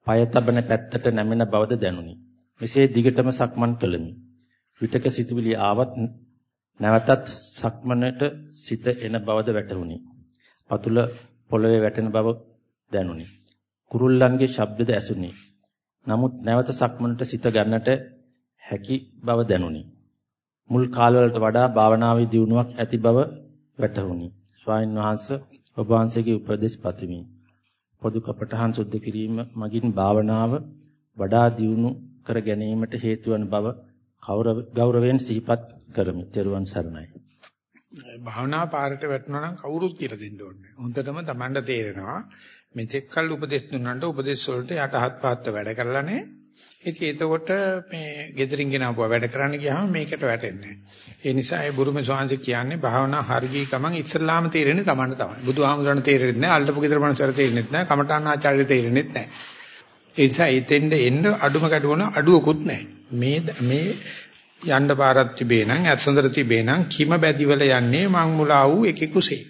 පය තබන පැත්තට නැමෙන බවද දැනුනි. මෙසේ දිගටම සක්මන් කළෙමි. විටක සිතුවිලි ආවත් නැවතත් සක්මනට සිත එන බවද වැටහුණි. පතුල පොළවේ වැටෙන බව දැනුනි. කුරුල්ලන්ගේ ශබ්දද ඇසුනි. නමුත් නැවත සක්මනට සිත ගන්නට හැකි බව දැනුනි. මුල් කාලවලට වඩා භාවනාවේ දියුණුවක් ඇති බව වැටහුණි. ස්වාමීන් වහන්සේ ඔබ වහන්සේගේ උපදෙස් පතමි. පොදු කපටහන් සුද්ධ කිරීම මගින් භාවනාව වඩා දියුණු කර ගැනීමට හේතු වන බව ගෞරවයෙන් සිහිපත් කරමි. ත්වන් සරණයි. භාවනා පාරට වැටුණා නම් කවුරුත් කියලා දෙන්න ඕනේ. හොඳටම Tamanට තේරෙනවා මෙතෙක් කල් උපදෙස් දුන්නාට උපදෙස් වලට යටහත් පහත් වැඩ කරලා නැහැ. ඉතින් එතකොට මේ gederin ගෙනාවුවා වැඩ කරන්න ගියාම මේකට වැටෙන්නේ ඒ නිසා ඒ බුරුම ස්වාංශ කියන්නේ භාවනා හරිය ගමන් ඉස්ලාම තේරෙන්නේ Tamanට තමයි. බුදුහාමුදුරන් තේරෙන්නේ නැහැ, අල්ලපු ගෙදර මනසට තේරෙන්නේ නැහැ, කමඨාන් ආචාර්ය තේරෙන්නේ නැහැ. ඒ නිසා එතෙන්ද එන්න අඩුම ගැටුවන අඩුවකුත් නැහැ. මේ මේ යන්න පාරක් තිබේ නම් ඇත්සඳර තිබේ නම් කිම බැදිවල යන්නේ මං මුලා වූ එකෙකුසේ.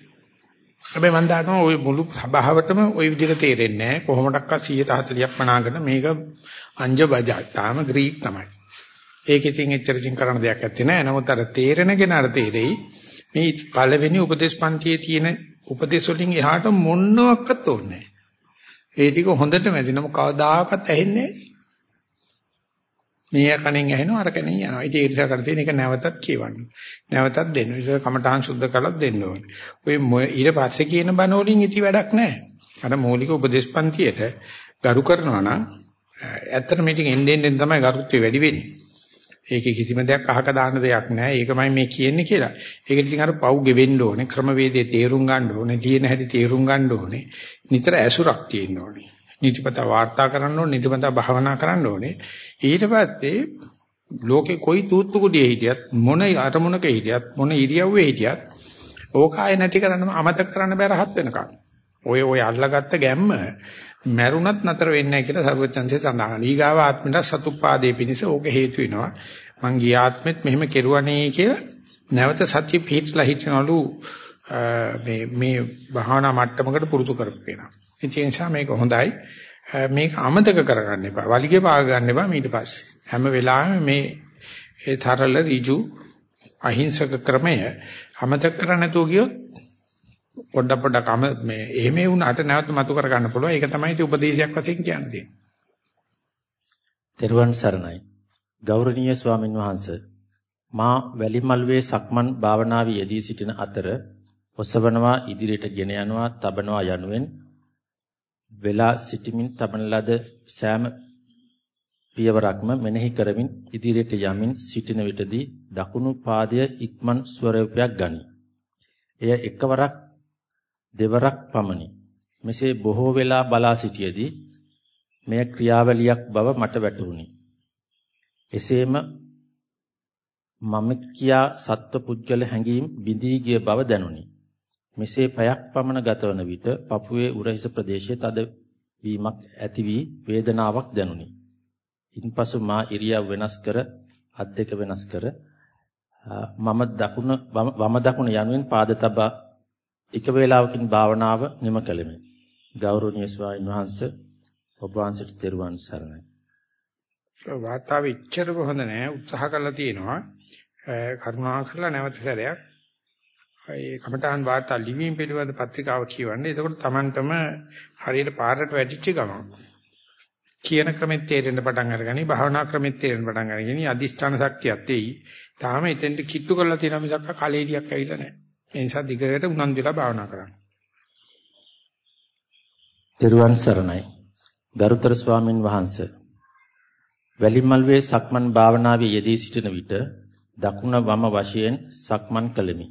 හැබැයි මම දන්නවා ওই මුළු සභාවටම ওই විදිහට තේරෙන්නේ නැහැ කොහොමඩක්වත් 140ක් මනාගෙන මේක අංජ බජා තාම ග්‍රීක් තමයි. ඒක ඉතින් එච්චරකින් කරන්න දෙයක් නැත්තේ නෑ. නමුත් අර තේරෙන කෙනාට තේරෙයි මේ පළවෙනි උපදේශ පන්තියේ තියෙන උපදේශ වලින් එහාට මොනවත් ඕනේ ඒ ටික හොඳටම ඇදිනම කවදාකවත් ඇහෙන්නේ මේ කණෙන් ඇහෙනවා අර කණෙන් යනවා. ඉතින් ඒ නිසා කරලා තියෙන එක නැවතත් කියවන්න. නැවතත් දෙන්න. ඒක කමඨාන් සුද්ධ කරලා දෙන්න ඕනේ. ඔය ඊට පස්සේ කියන බණ වලින් ඉති වැඩක් නැහැ. අර මූලික උපදේශ පන්තියට ගරු කරනවා නම් ඇත්තට මේකෙන් එන්නේ එන්නේ තමයි ගරුත්වය වැඩි වෙන්නේ. ඒකේ කිසිම දෙයක් අහක දාන්න දෙයක් නැහැ. ඒකමයි මේ කියන්නේ කියලා. ඒකට ඉතින් අර පව් ගෙවෙන්න ඕනේ. ක්‍රමවේදයේ තේරුම් ගන්න ඕනේ. ලියන හැටි තේරුම් ගන්න ඕනේ. නිතර ඇසුරක් තියෙන්න ඕනේ. නිතිපත වාර්තා කරන්න ඕනේ. නිතිපත භාවනා කරන්න ඕනේ. ඊට පස්සේ ලෝකේ කොයි තූත්තු කුඩියේ හිටියත් මොන අරමුණක හිටියත් මොන ඉරියව්වේ හිටියත් ඕකාය නැති කරන්න අමතක කරන්න බෑ රහත් වෙනකම්. ඔය ඔය අල්ලගත්ත ගැම්ම මැරුණත් නතර වෙන්නේ නැහැ කියලා සරුවචන්සේ සඳහන් කරනවා. ඊගාව ආත්මෙට සතුප්පාදේ පිණිස ඕක හේතු වෙනවා. මං ගිය ආත්මෙත් මෙහෙම කෙරුවනේ කියලා නැවත සත්‍ය පිහිටලා හිටනලු මේ මේ භාවනා මට්ටමකට පුරුදු කරපේනවා. ඒ නිසා මේක හොඳයි. මේක අමතක කරගන්න එපා. වලිගේ පාග ගන්න එපා ඊට පස්සේ. හැම වෙලාවෙම මේ ඒ තරල ඍජු අහිංසක ක්‍රමය අමතක කරන්නේ නැතුව ගියොත් පොඩ පොඩක් අම මේ එහෙම වුණාට නැවත මතු කර ගන්න පුළුවන්. ඒක තමයි ඉති උපදේශයක් වශයෙන් කියන්නේ. තෙරුවන් සරණයි. ගෞරවනීය ස්වාමින් වහන්සේ මා වැලිමල්වේ සක්මන් භාවනාවේ යෙදී සිටින අතර ඔසවනවා ඉදිරියට ගෙන යනවා තබනවා යනුවෙන් වෙලා සිටමින් තබන ලද සෑම පියවරක්ම මෙනෙහි කරමින් ඉදිරියට යමින් සිටින විටදී දකුණු පාදය ඉක්මන් ස්වරූපයක් ගනී. එය එකවරක් දෙවරක් පමණි. මෙසේ බොහෝ වෙලා බලා සිටියේදී මෙය ක්‍රියාවලියක් බව මට වැටහුණි. එසේම මම කියා සත්ව හැඟීම් බිඳී ගිය බව දැනුනි. මෙසේ පැයක් පමණ ගතවන විට පපුවේ උරහිස ප්‍රදේශයේ තද වීමක් ඇති වී වේදනාවක් දැනුනි. ඉන්පසු මා ඉරියව් වෙනස් කර අත් දෙක වෙනස් කර මම දකුණ වම දකුණ යනුවෙන් පාද තබා එක වේලාවකින් භාවනාව නිම කළෙමි. ගෞරවනීය ස්වාමීන් වහන්සේ ඔබ වහන්සේට තෙරුවන් සරණයි. වාතාව ඉච්ඡරව හොඳ නැහැ උත්සාහ කළා තියෙනවා. කරුණා කරලා නැවත සැරයක් ඒ කමඨාන් වාර්තා ලිවීම පිළිබඳ පත්‍රිකාව කියවන්නේ. එතකොට Tamanටම හරියට පාරට වැටිච්ච ගමන් කියන ක්‍රමෙත් තේරෙන්න පටන් අරගනි භාවනා ක්‍රමෙත් තේරෙන්න පටන් අරගනි අදිෂ්ඨාන ශක්තියත් එයි. තාම එතෙන්ට කිට්ටු කරලා තියෙන මිසක් කලෙලියක් ඇවිල්ලා නැහැ. ඒ නිසා දිගට උනන්දු වෙලා භාවනා කරන්න. තෙරුවන් සරණයි. ගරුතර ස්වාමින් වහන්සේ. වැලිමල්වේ සක්මන් භාවනාවේ යෙදී සිටින විට දකුණ වම වශයෙන් සක්මන් කළෙමි.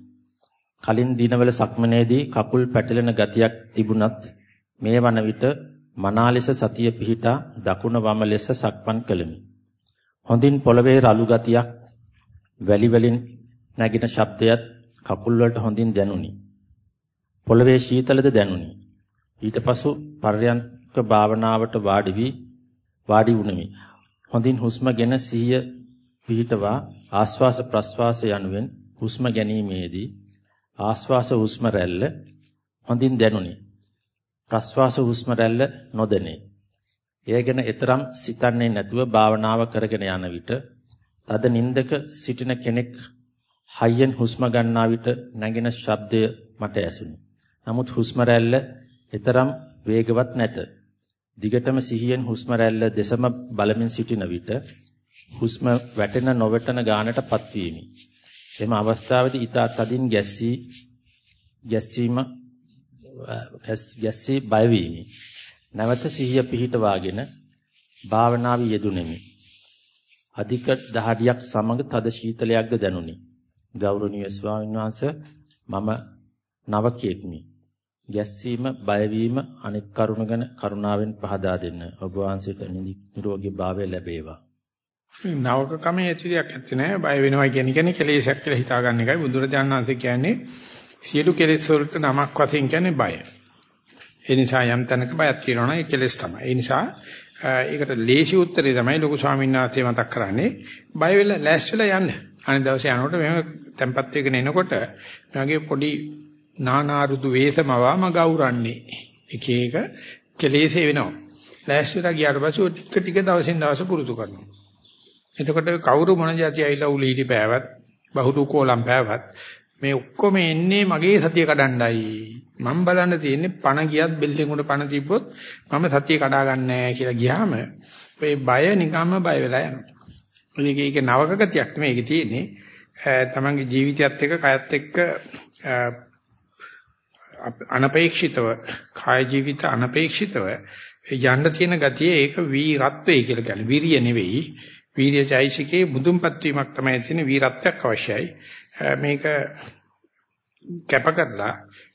කලින් දිනවල සක්මනේදී කකුල් පැටලෙන ගතියක් තිබුණත් මේ වන විට මනා ලෙස සතිය පිහිටා දකුණ වම ලෙස සක්මන් කළෙමි. හොඳින් පොළවේ රළු ගතියක් වැලි වලින් නැගින ශබ්දයක් කකුල් වලට හොඳින් දැනුනි. පොළවේ සීතලද දැනුනි. ඊට පසු පර්යන්ක භාවනාවට වාඩි වී වාඩි වුනිමි. හොඳින් හුස්මගෙන සිහිය පිහිටවා ආස්වාස ප්‍රස්වාස යනුවෙන් හුස්ම ගැනීමේදී ආස්වාස හුස්ම රැල්ල හොඳින් දැනුනි. ප්‍රස්වාස හුස්ම රැල්ල නොදැනේ. එය ගැන ඊතරම් සිතන්නේ නැතුව භාවනාව කරගෙන යන විට තද නින්දක සිටින කෙනෙක් හයියෙන් හුස්ම ගන්නා විට නැගෙන ශබ්දය මට ඇසුණි. නමුත් හුස්ම රැල්ල ඊතරම් වේගවත් නැත. දිගටම සිහියෙන් හුස්ම රැල්ල දෙසම බලමින් සිටින විට හුස්ම වැටෙන නොවැටෙන ගානටපත් වීමි. එම අවස්ථාවේදී ඊට තදින් ගැස්සී ගැස්සීම ගැස්සී බය වීමි. නැවත සිහිය පිහිටවාගෙන භාවනාවේ යෙදුණෙමි. අධික දහඩියක් සමග තද ගැස්සීම, බයවීම අනිත් කරුණ ගැන කරුණාවෙන් පහදා දෙන්න. ඔබ වහන්සේට නිරෝගී භාවය ලැබේවා. නවක කමේ ඇතිරියක් ඇත්තේ නැහැ. බය වෙනවා කියන එකනේ කෙලෙසක් කියලා හිතා ගන්න එකයි බුදුරජාණන් වහන්සේ කියන්නේ සියලු කෙලෙස් වලට නමක් වශයෙන් කියන්නේ බය. ඒ නිසා යම් තැනක බයක් තියෙනවා ඒ කෙලෙස් තමයි. ඒ නිසා ඒකට ලේසි උත්තරේ තමයි ලොකු ස්වාමීන් වහන්සේ මතක් කරන්නේ බය වෙලා ලෑස්තිලා යන්න. අනිත් දවසේ යනකොට මෙහෙම tempat එකගෙන එනකොට මගේ පොඩි නානාරුදු වේසමවම ගෞරන්නේ. එක එක කෙලෙසේ වෙනවා. ලෑස්තිලා ගියාට පස්සේ ටික ටික දවසින් දවස පුරුදු කරනවා. එතකොට කවුරු මොන જાති ඇවිල්ලා උලීටි පෑවත් බහුරු කෝලම් පෑවත් මේ ඔක්කොම එන්නේ මගේ සතිය කඩන්නයි. මම බලන්න තියෙන්නේ පණ ගියත් බෙල්ලෙන් උඩ පණ තිබ්බොත් මම සතිය කඩා ගන්නෑ කියලා ගියාම ඔය බය නිකම්ම බය වෙලා යනවා. මේක ඒක නවක ගතියක් නෙමෙයි ඒකේ තියෙන්නේ. තමන්ගේ ජීවිතයත් එක්ක කයත් එක්ක අනපේක්ෂිතව කාය ජීවිත අනපේක්ෂිතව යන්න තියෙන ගතිය ඒක වීරත්වය කියලා කියන්නේ. වීරිය නෙවෙයි. වීර්යචෛසිකේ මුදුන්පත් වීමක් තමයි තියෙන වීරත්වයක් අවශ්‍යයි. මේක කැප කරලා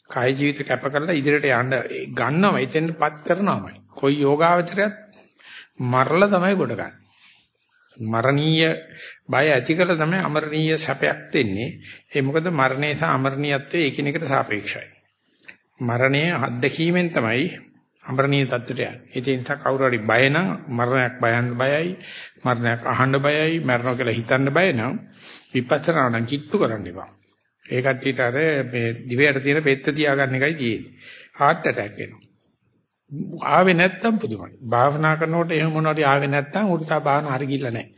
කාය ජීවිත කැප කරලා ඉදිරියට යන්න ගන්නවා එතෙන්පත් කරනවාමයි. કોઈ යෝගාවචරයත් මරලා තමයි කොට ගන්න. මරණීය බය ඇති කරලා තමයි අමරණීය සැපයක් දෙන්නේ. ඒ මොකද මරණය සහ අමරණීයත්වය එකිනෙකට සාපේක්ෂයි. මරණය අත්දැකීමෙන් තමයි අමරණීය தත්ත්වයට යන්නේ. ඒ නිසා කවුරු හරි බය නම් මරණයක් බයන්න බයයි, මරණයක් අහන්න බයයි, මරණය කියලා හිතන්න බය නම් විපස්සනා නම් කිට්ටු කරන්න එපා. ඒ කට්ටියට අර මේ දිවයට තියෙන පෙත්ත තියාගන්න එකයි තියෙන්නේ. heart attack එනවා. ආවේ නැත්තම් පුදුමයි. භාවනා කරනකොට එහෙම මොනවද ආවේ නැත්තම් උඩතා භාවන හරි ගිල්ල නැහැ.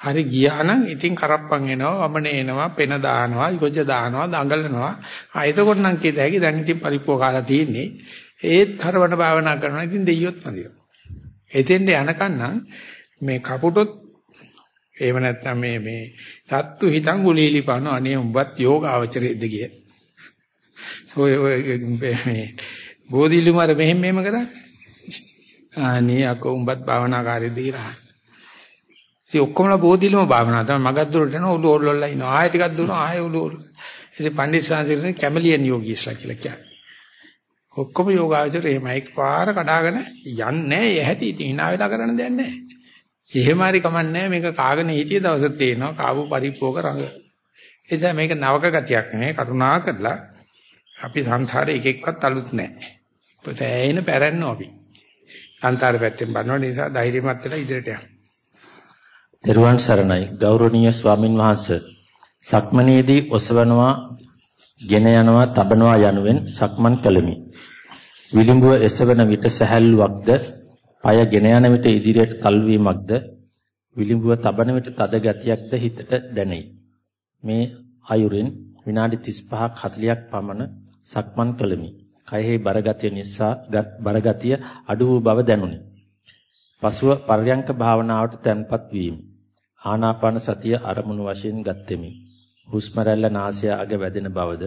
හරි ගියා නම් ඉතින් කරප්පන් එනවා, වමන එනවා, පෙන දානවා, ඉකොජ දානවා, දඟලනවා. ආ එතකොට නම් කීත හැකි දැන් ඉතින් පරිප්පුව කාලා තියෙන්නේ. ඒත් හරවන භාවනා කරනවා ඉතින් දෙයියොත් මදිනවා. එතෙන්ට යනකන් නම් මේ කපුටොත් එහෙම නැත්නම් මේ මේ සත්තු හිතන් ගුලීලි පන අනේ උඹත් යෝගාවචරයේද කිය. ඔය ඔය මේ බෝධිලුමාර මෙහෙම මෙහෙම කරන්නේ. අනේ අක උඹත් භාවනාකාරයෙක්ද කියලා. ඉතින් ඔක්කොමලා බෝධිලුම භාවනා තමයි මගක් දුරට යන ඔලු ඔල්ලලා ඉනවා. ආයෙ ටිකක් දුරන ආයෙ ඔලු ඔල්ල. ඉතින් පණ්ඩිත සාංශිරනේ කැමලියන් යෝගීස්ලා කියලා කියන්නේ. ඔක්කොම යෝගාචර එහෙමයි පාර කඩාගෙන යන්නේ නැහැ. ඒ හැටි ඉතින් hina වෙලා කරන්න දෙයක් නැහැ. එහෙම හරි කමන්නේ මේක කාගෙන හිටිය දවසට තේනවා කාබු පරිපෝක රඟ. එනිසා මේක නවක ගතියක් නෙමෙයි කරුණා කරලා අපි සංසාරේ එක එක්කවත් අලුත් නැහැ. පොතේන පැරෙන්නෝ අපි. සංසාර පැත්තෙන් බලන නිසා ධෛර්යමත් වෙලා ඉදිරියට යන්න. දරුවන් සරණයි ගෞරවනීය ස්වාමින් වහන්සේ. සක්මනේදී ඔසවනවා, ගෙන යනවා, තබනවා යනුවෙන් සක්මන් කළෙමි. විලිඹුව එසවන විට සැහැල්ලුවක්ද পায় ගෙන යන විට ඉදිරියට තල්වීමක්ද විලිඹුව තබන විට තද ගතියක්ද හිතට දැනේ. මේ අයුරින් විනාඩි 35ක් 40ක් පමණ සක්මන් කළෙමි. කයෙහි බරගතිය නිසා බරගතිය අඩු වූ බව දැනුනි. පසුව පර්යංක භාවනාවට තැන්පත් වීමි. ආනාපාන සතිය අරමුණු වශයෙන් ගත්ෙමි. හුස්ම රැල්ල නාසය අග වැදෙන බවද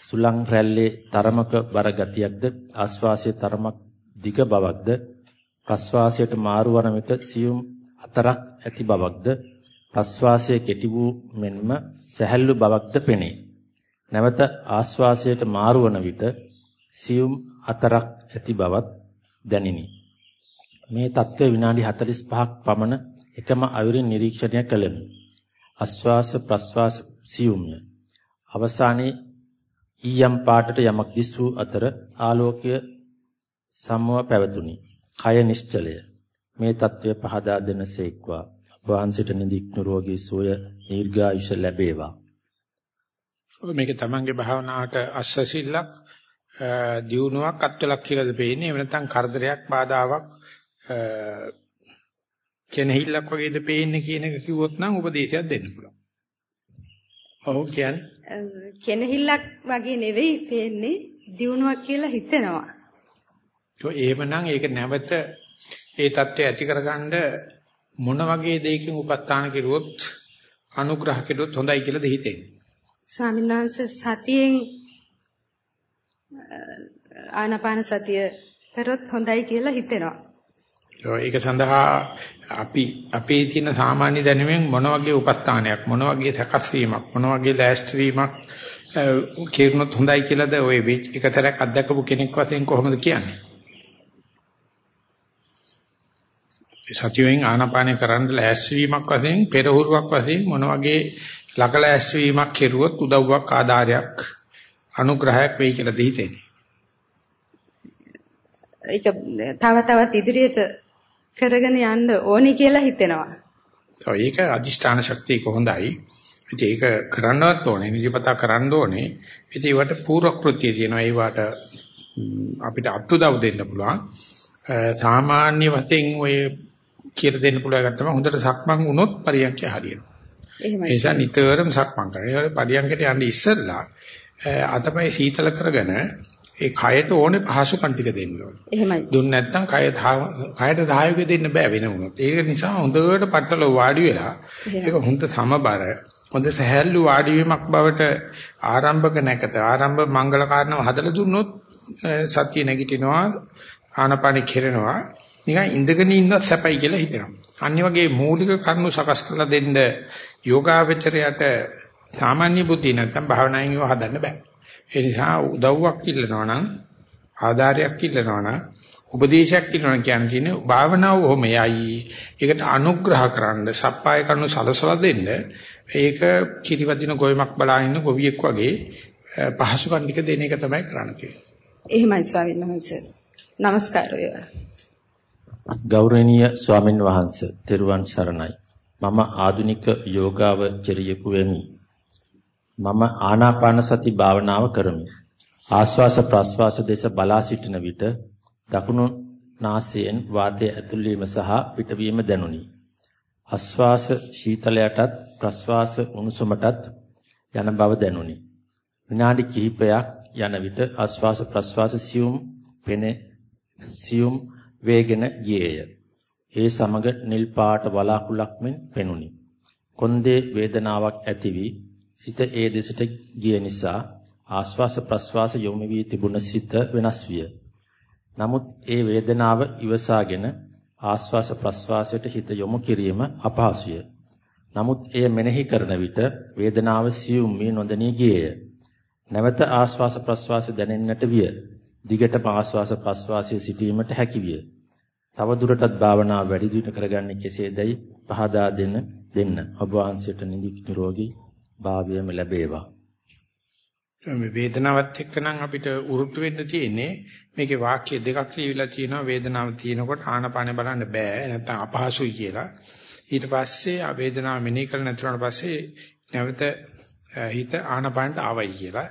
සුලං රැල්ලේ තරමක බරගතියක්ද ආස්වාසයේ තරමක් දිග බවක්ද ප්‍රස්වාසයට මාරු වන විට සියුම් අතරක් ඇති බවක්ද ප්‍රස්වාසයේ කෙටි වූ මෙන්ම සැහැල්ලු බවක්ද පෙනේ. නැවත ආස්වාසයට මාරු වන විට සියුම් අතරක් ඇති බවත් දැනිනි. මේ தත්ත්වය විනාඩි 45ක් පමණ එකම අයුරින් නිරීක්ෂණය කළෙමි. ආස්වාස ප්‍රස්වාස සියුම්ය. අවසානයේ ඊයම් පාටට යමක් දිස් වූ අතර ආලෝකය සම්මව පැවතුණි. කය නිශ්චලය. මේ తත්වය පහදා දෙනසේක්වා. වහන්සිට නිදික් නිරෝගී සුවය දීර්ඝායුෂ ලැබේවා. මේක තමන්ගේ භාවනාවට අස්සසිල්ලක් දියුණුවක් අත්වලක් කියලාද පේන්නේ. එහෙම නැත්නම් කරදරයක් බාධාවක් කෙනෙහිල්ලක් වගේද පේන්නේ කියන එක කිව්වොත් නම් උපදේශයක් දෙන්න පුළුවන්. ඔව් කියන්නේ. කෙනෙහිල්ලක් වගේ නෙවෙයි පේන්නේ දියුණුවක් කියලා හිතෙනවා. ඒ එහෙමනම් ඒක නැවත ඒ தත්ත්වය ඇති කරගන්න මොන වගේ දෙයකින් උපස්ථාන කෙරුවොත් අනුග්‍රහ කෙරුවොත් හොඳයි කියලාද හිතෙන්නේ? ස්වාමීන් වහන්සේ සතියෙන් ආනාපාන සතිය කරොත් හොඳයි කියලා හිතෙනවා. ඒක සඳහා අපි අපේ තියෙන සාමාන්‍ය දැනුමෙන් මොන වගේ උපස්ථානයක් මොන වගේ සකස් වීමක් මොන වගේ ලෑස්ති වීමක් කීර්ණොත් හොඳයි කියලාද ඔය එකතරක් අත්දකපු කෙනෙක් වශයෙන් කොහොමද කියන්නේ? සතියෙන් ආනාපානය කරන්න ලෑස්තිවීමක් වශයෙන් පෙරහුරුවක් වශයෙන් මොන වගේ ලකලෑස්තිවීමක් කෙරුවොත් උදව්වක් ආධාරයක් අනුග්‍රහයක් වෙයි කියලා දෙහිතෙන්නේ. ඒක තව තවත් ඉදිරියට කරගෙන යන්න ඕනේ කියලා හිතෙනවා. ඔව් ඒක අදිෂ්ඨාන ශක්තිය කොහොඳයි. ඉතින් ඒක කරන්නවත් ඕනේ. නිදිපතා කරන්න ඕනේ. ඉතින් ඒවට පූර්ව කෘත්‍ය තියෙනවා. ඒවට අපිට අත්උදව් දෙන්න පුළුවන්. සාමාන්‍ය වශයෙන් ඔය කියලා දෙන්න පුළුවන් තමයි හොඳට සක්මන් වුණොත් පරියන්කය හරියනවා. එහෙමයි. ඒ නිසා නිතරම සක්මන් කරන්න. ඒ වගේ පරියන්කට යන්න ඉස්සෙල්ලා අතපය සීතල කරගෙන ඒ කයට ඕනේ පහසුකම් ටික දෙන්න ඕනේ. එහෙමයි. දුන්න නැත්නම් කය කයට සහයෝගය දෙන්න බෑ වෙන වුණොත්. ඒක නිසා හොඳට පట్టල වාඩි වෙලා ඒක හොඳ සමබර හොඳ සහැල්ලු වාඩි වීමක් බවට ආරම්භක නැකත ආරම්භ මංගල කාරණා හදලා දුන්නොත් සතිය නැගිටිනවා ආනපානෙ කෙරෙනවා නිකන් ඉඳගෙන ඉන්නවත් සැපයි කියලා හිතෙනවා. අනිත් වගේ මූලික කරුණු සකස් කරලා දෙන්න යෝගාවචරයට සාමාන්‍ය බුද්ධිය නැත්තම් භාවනාවෙන් හදන්න බෑ. ඒ නිසා උදව්වක් ඉල්ලනවා නම් ආධාරයක් ඉල්ලනවා නම් උපදේශයක් ඉල්ලනවා කියන කියන්නේ භාවනාව ඔහොම යයි. ඒකට අනුග්‍රහ කරන්න, සප්පාය කරනු සලසලා දෙන්න. ඒක කිරිවදින ගොයමක් බලා ඉන්න ගොවියෙක් වගේ පහසුකම් ටික දෙන එක තමයි කරන්න තියෙන්නේ. එහෙමයි ස්වාමීන් වහන්සේ. নমස්කාර වේවා. ගෞරවනීය ස්වාමින් වහන්සේ තෙරුවන් සරණයි. මම ආදුනික යෝගාවචරියෙකු වෙමි. මම ආනාපාන සති භාවනාව කරමි. ආශ්වාස ප්‍රශ්වාස දෙස බලා සිටින විට දකුණු නාසයෙන් වාතය ඇතුල් වීම සහ පිටවීම දැනුනි. ආශ්වාස ශීතලයටත් ප්‍රශ්වාස උණුසුමටත් යන බව දැනුනි. විනාඩි කිහිපයක් යන විට ආශ්වාස ප්‍රශ්වාස සියුම් පෙනේ සියුම් වේගෙන ගියේය. ඒ සමග නිල් පාට වලාකුළක් මෙන් පෙනුනි. කොන්දේ වේදනාවක් ඇති වී සිත ඒ දෙසට ගිය නිසා ආශ්වාස ප්‍රශ්වාස යොමු වී තිබුණ සිත වෙනස් විය. නමුත් ඒ වේදනාව ඉවසාගෙන ආශ්වාස ප්‍රශ්වාසයට හිත යොමු කිරීම අපහසුය. නමුත් එය මෙනෙහි කරන විට වේදනාව සියුම් වී නොදැනී ගියේය. නැවත ආශ්වාස ප්‍රශ්වාස දැනෙන්නට විය. දිගටම ආශ්වාස ප්‍රශ්වාසයේ සිටීමට හැකි විය. තව දුරටත් භාවනාව වැඩි දියුණු කරගන්නේ කෙසේදයි පහදා දෙන්න දෙන්න. ඔබ වහන්සේට නිරෝගී භාවයම ලැබේවා. මේ වේදනාවත් එක්ක නම් අපිට උරුට්ට වෙන්න තියෙන්නේ මේකේ වාක්‍ය දෙකක් ලියවිලා තියෙනවා වේදනාව තියෙනකොට ආනපාන බලන්න බෑ නැත්නම් අපහසුයි කියලා. ඊට පස්සේ ආ වේදනාව මෙනෙහි කරලා නැතුනට පස්සේ නැවත හිත ආනපානට ආවයි කියලා.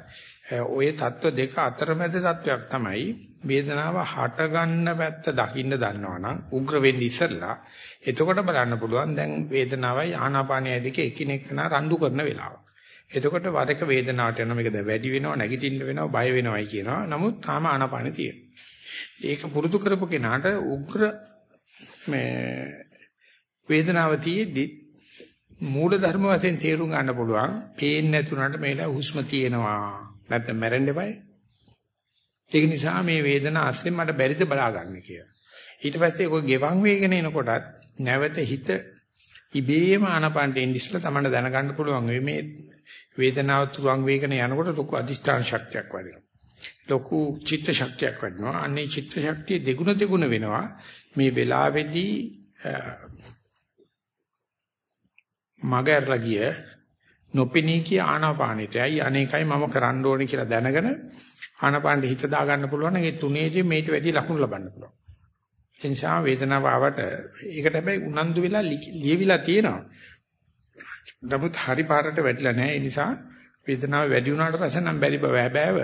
ඔය தত্ত্ব දෙක අතරමැද தত্ত্বයක් තමයි වේදනාව හට ගන්න පැත්ත දකින්න දන්නවනම් උග්‍ර වෙන්න ඉස්සෙල්ලා එතකොට බලන්න පුළුවන් දැන් වේදනාවයි ආනාපානයයි දෙක එකිනෙකන රණ්ඩු කරන වෙලාව. එතකොට වරක වේදනාවට යනවා මේක දැන් වැඩි වෙනවා නැගිටින්න වෙනවා බය වෙනවයි කියනවා. නමුත් තාම ආනාපානෙ තියෙනවා. ඒක පුරුදු කරපු කෙනාට උග්‍ර මේ වේදනාව තියෙද්දි මූල ධර්ම වශයෙන් තේරුම් ගන්න පුළුවන්. පේන්නේ නැතුණාට මේක හුස්ම තියෙනවා. නැත්නම් මැරෙන්න එපායි. ඒක නිසා මේ වේදනාව අස්සෙන් මට බැරිද බලා ගන්න කියලා. ඊට පස්සේ ඔය ගෙවන් වේගන එනකොටත් නැවත හිත ඉබේම ආනපනට ඉන්දිස්ලා තමයි දැනගන්න පුළුවන් මේ වේදනාව තුරන් වේගන යනකොට ලොකු අදිෂ්ඨාන ශක්තියක් වැඩෙනවා. ලොකු චිත්ත ශක්තියක් වැඩෙනවා. අන්නේ චිත්ත ශක්තිය දෙගුණ දෙගුණ වෙනවා. මේ වෙලාවේදී මගහැරලා ගිය නොපෙනී කිය ආනාපානෙටයි අනේකයි මම කරන්න ඕනේ කියලා දැනගෙන ආනාපානෙ හිත දාගන්න පුළුවන්. ඒ තුනේදී මේට වැඩි ලකුණු ලබන්න පුළුවන්. ඒ නිසා වේදනාව ආවට ඒකට හැබැයි උනන්දු වෙලා ලියවිලා තියෙනවා. නමුත් හරි පාරට වැටිලා නැහැ. ඒ නිසා වේදනාව වැඩි වුණාට පස්සේ නම් බැරි බව හැබෑව.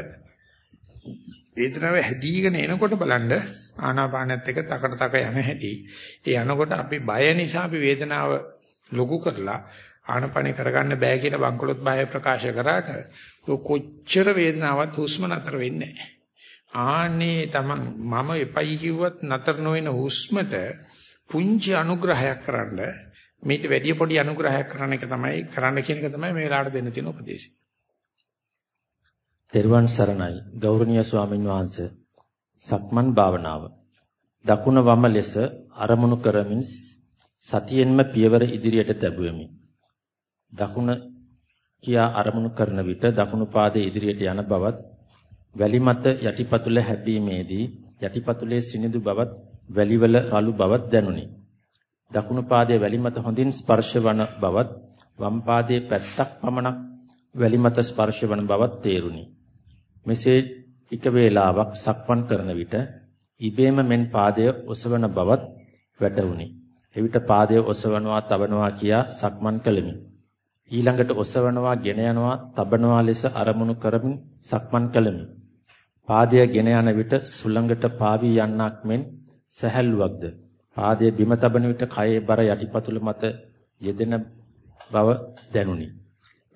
වේදනාව හැදීගෙන එනකොට බලන්න ආනාපානත් එක්ක තකට තක යන හැටි. ඒ යනකොට අපි බය නිසා අපි වේදනාව ලොකු කරලා ආනපනේ කරගන්න බෑ කියන බංකොලොත් බය ප්‍රකාශ කරාට කොච්චර වේදනාවක් හුස්ම නතර වෙන්නේ නැහැ. ආන්නේ තමන් මම එපයි කිව්වත් නතර නොවන හුස්මට පුංචි අනුග්‍රහයක් කරන්න මේට වැඩි පොඩි අනුග්‍රහයක් කරන එක තමයි කරන්න කියන එක තමයි මේ වෙලාවට දෙන්න තියෙන උපදේශය. තෙරුවන් සරණයි ගෞරවනීය ස්වාමින් වහන්සේ. සක්මන් භාවනාව. දකුණ වම ලෙස අරමුණු කරමින් සතියෙන්ම පියවර ඉදිරියට තැබුවෙමි. දකුණ කියා අරමුණු කරන විට දකුණු පාදයේ ඉදිරියට යන බවත් වැලි මත යටිපතුල හැපීමේදී යටිපතුලේ සිනිඳු බවත් වැලිවල රළු බවත් දැනුනි. දකුණු පාදයේ වැලි මත හොඳින් ස්පර්ශ වන බවත් වම් පාදයේ පැත්තක් පමණක් වැලි මත ස්පර්ශ වන බවත් තේරුනි. මෙසේ ටික වේලාවක් සක්මන් කරන විට ඉබේම මෙන් පාදය ඔසවන බවත් වැටහුණි. එවිට පාදය ඔසවනවා තබනවා කියා සක්මන් කළෙමි. ඊළඟට ඔසවනවා ගෙන යනවා තබනවා ලෙස අරමුණු කරමින් සක්මන් කළෙමි. පාදය ගෙන යන විට සුළඟට පාවී යන්නක් මෙන් සැහැල්ලුවක්ද පාදය බිම තබන විට කයේ බර යටිපතුල මත යෙදෙන බව දැනුනි.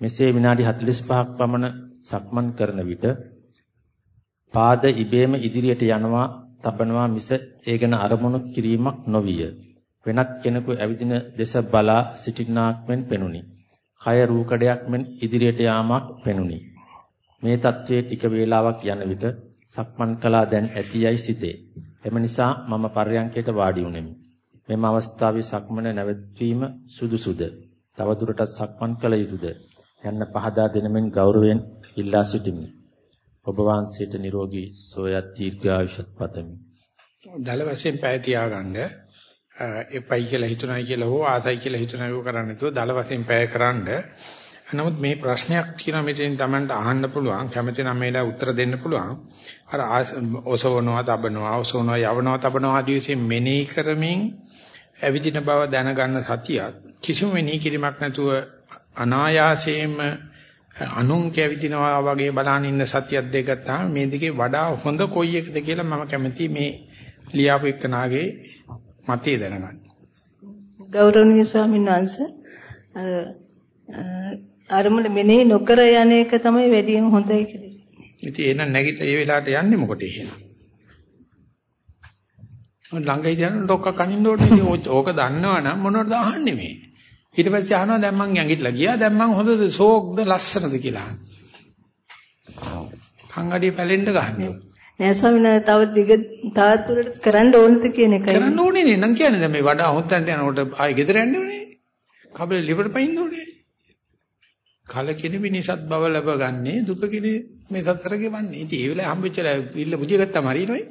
මෙසේ විනාඩි 45ක් පමණ සක්මන් කරන විට පාද ඉබේම ඉදිරියට යනවා තබනවා මිස ඒ ගැන අරමුණු කිරීමක් නොවිය. වෙනත් කෙනෙකු ඇවිදින දෙස බලා සිටිනාක් මෙන් පෙනුනි. කය රූකඩයක් මෙන් ඉදිරියට යාමක් පෙනුනි. මේ தત્ත්වයේ ටික වේලාවක් යන විට සක්මන් කළා දැන් ඇතියයි සිතේ. එම නිසා මම පර්යංකයට වාඩි වුනිමි. මෙම අවස්ථාවේ සක්මන නැවැත්වීම සුදුසුද? තවදුරටත් සක්මන් කළ යුතුද? යන්න පහදා දෙනමින් ගෞරවයෙන් ඉල්ලා සිටිමි. ඔබ වහන්සේට නිරෝගී සෝයත් දීර්ඝායුෂත් පතමි. දල වශයෙන් පැය තියාගන්න එපයි කියලා හිතුණයි කියලා හෝ ආසයි කියලා හිතුණයි හෝ කරන්නේ නැතුව දල වශයෙන් පැය කරන්න. නමුත් මේ ප්‍රශ්නයක් තියෙනවා මෙතෙන් Tamanට අහන්න පුළුවන්. කැමති නම් මේලා උත්තර දෙන්න පුළුවන්. අර ඔසවනවා, තබනවා, ඔසවනවා, යවනවා, තබනවා ආදී වශයෙන් මෙනෙහි කරමින් ඇවිදින බව දැනගන්න සතියක් කිසිම මෙනෙහි කිරීමක් නැතුව අනායාසයෙන්ම අනුන් කැවිදිනවා වගේ බලන ඉන්න සතියක් දෙක ගත්තාම මේ දෙකේ වඩා හොඳ කොයි එකද කියලා මම කැමති මේ ලියාපු එක්කනාගේ මතය දැනගන්න. ගෞරවනීය ස්වාමීන් වහන්සේ අරමුණ මෙනෙහි නොකර යන එක තමයි වැඩියෙන් හොඳයි කියලා. ඉතින් එහෙනම් නැගිටලා ඒ වෙලාවට යන්නේ මොකටද එහෙනම්? ළඟ හිටියන ඩොක්ක කනින්න ඕනේ. ඉතින් ඕක දන්නවනම් මොනවද අහන්නේ මේ? ඊට පස්සේ අහනවා දැන් මං ඇඟිටලා ගියා දැන් මං හොඳද සෝක්ද ලස්සනද කියලා. කංගඩිය පැලෙන්න ගහන්නේ. නෑ ස්වාමීන් වහන්සේ තව දිග තවත් දුරට කරන්න ඕනද කියන එකයි. කරන්න ඕනේ නේ නම් කියන්නේ දැන් මේ වඩා හොත්තන්ට යනකොට ආයෙ ගෙදර යන්න ඕනේ. කබල liver පයින්න ඕනේ. කලකින විනිසත් බව ලැබගන්නේ දුක කින මේ සතර ගෙවන්නේ. ඉතින් ඒ වෙලාවේ හම්බෙච්චලා ඉල්ල බුදිය ගත්තාම හරියනොයි.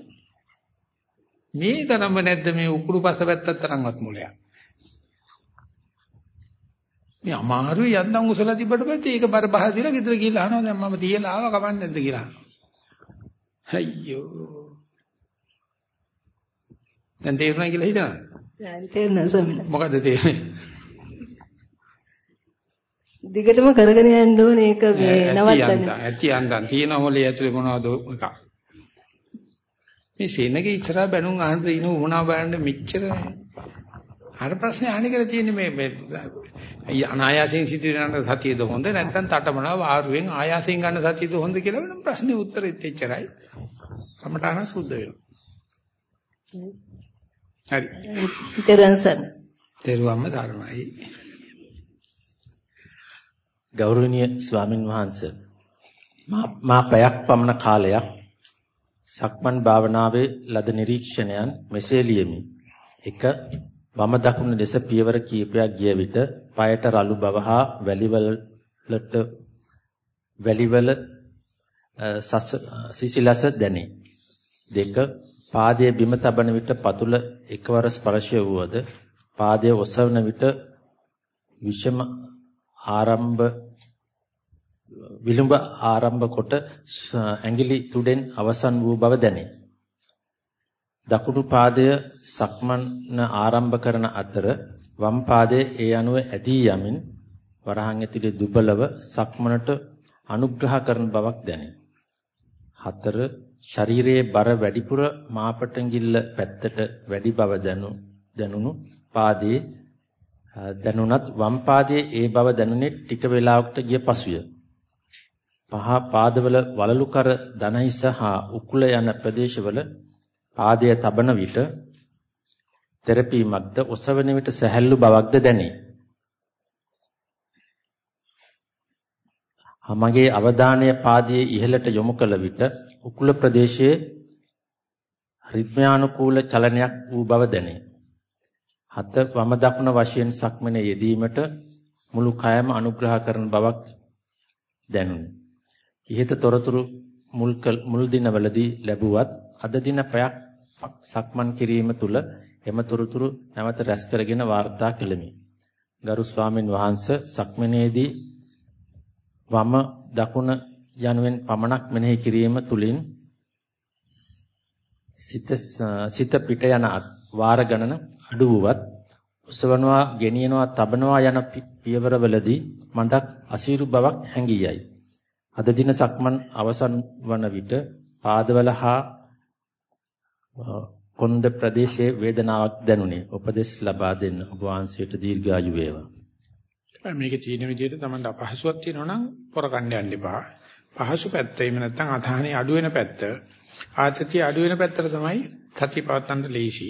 මේ තරම්ම නැද්ද මේ උකුරු පස පැත්තත් තරම්වත් මුලයක්. මේ අමාරුයි යන්දම් උසලා තිබ්බට පස්සේ ඒක බර බහ දිලා ගෙදර ගිහලා අහනවා දැන් මම තියලා ආවා කමන්නේ නැද්ද කියලා. අයියෝ. දැන් තේරුණා කියලා හිතනවා. දැන් තේරුණා ස්වාමීන් මොකද්ද තේරෙන්නේ? දිගටම කරගෙන යන්න ඕනේ ඒක මේ නවත්තන්න. ඇති අන්දන් තියෙන මොලේ ඇතුලේ මොනවද එකක්. මේ සෙනගේ ඉස්සරහා බැනුම් අහන්න දිනු වුණා බලන්න මෙච්චර අර ප්‍රශ්නේ අහන්නේ කියලා තියෙන්නේ මේ මේ අනායාසයෙන් සිදුවෙන සතියද හොඳ නැත්නම් තටමනා වාරුවෙන් ආයාසයෙන් ගන්න සතියද හොඳ කියලා වෙන ප්‍රශ්නේ උත්තරෙත් එච්චරයි. කමඨාන සුද්ධ වෙනවා. හරි. ඊතරන්සන්. තෙරුවම්ම සරණයි. ගෞරවනීය ස්වාමින් වහන්සේ මා පැයක් පමණ කාලයක් සක්මන් භාවනාවේ ලද නිරීක්ෂණයන් මෙසේ ලියමි. 1 වම දකුණ ලෙස පියවර කීපයක් ගිය විට পায়ට රළු බව හා වැලිවලට වැලිවල සිසිලස දැනේ. දෙක පාදයේ බිම තබන විට පතුල එකවර ස්පර්ශය වුවද පාදයේ ඔසවන විට විෂම ආරම්භ විලුඹ ආරම්භ කොට ඇඟිලි තුඩෙන් අවසන් වූ බව දැනේ. දකුණු පාදය සක්මන් ආරම්භ කරන අතර වම් පාදයේ ඒ අනුව ඇදී යමින් වරහන් ඇතුලේ දුබලව සක්මනට අනුග්‍රහ කරන බවක් දැනේ. හතර ශරීරයේ බර වැඩිපුර මාපටංගිල්ල පැත්තට වැඩි බව දැනුණු පාදයේ දැනුණත් වම් පාදයේ ඒ බව දැනුනේ ටික වේලාවකට ගිය පසුය. පහ පාදවල වලලු කර දනහිස හා උකුල යන ප්‍රදේශවල පාදය තබන විට තෙරපීමක්ද ඔසවන විට සැහැල්ලු බවක්ද දැනේ. මගේ අවධානය පාදයේ ඉහළට යොමු කළ විට උකුල ප්‍රදේශයේ රිද්මයානුකූල චලනයක් වූ බව දැනේ. හත වම දකුණ වශයෙන් සක්මනේ යෙදීමට මුළු කයම අනුග්‍රහ කරන බවක් දැනුනි. ඉහත තොරතුරු මුල් මුල් දිනවලදී ලැබුවත් අද දින පැයක් සක්මන් කිරීම තුල එම තොරතුරු නැවත රැස් කරගෙන වාර්තා කළෙමි. ගරු ස්වාමින් වහන්සේ සක්මනේදී වම දකුණ යනුවෙන් පමණක් මෙනෙහි කිරීම තුලින් සිත සිත පිට යන වාර ගණන අඩු වුවත් උසවනවා ගෙනියනවා තබනවා යන පියවරවලදී මඳක් අසීරු බවක් හැඟී යයි. අද දින සක්මන් අවසන් වන විට පාදවල හා කොන්ද ප්‍රදේශයේ වේදනාවක් දැනුනේ. උපදෙස් ලබා දෙන්න ඔබ වහන්සේට දීර්ඝායු වේවා. මේකේ තියෙන විදිහට තමයි අපහසුයක් තියෙනවා නම් පොර කණ්ඩ යන්න එපා. පහසු පැත්ත එහෙම නැත්නම් අතහනේ අඩු වෙන පැත්ත ආතතිය අඩු වෙන පැත්තට තමයි සතිය පවත්වන්න ලේසි.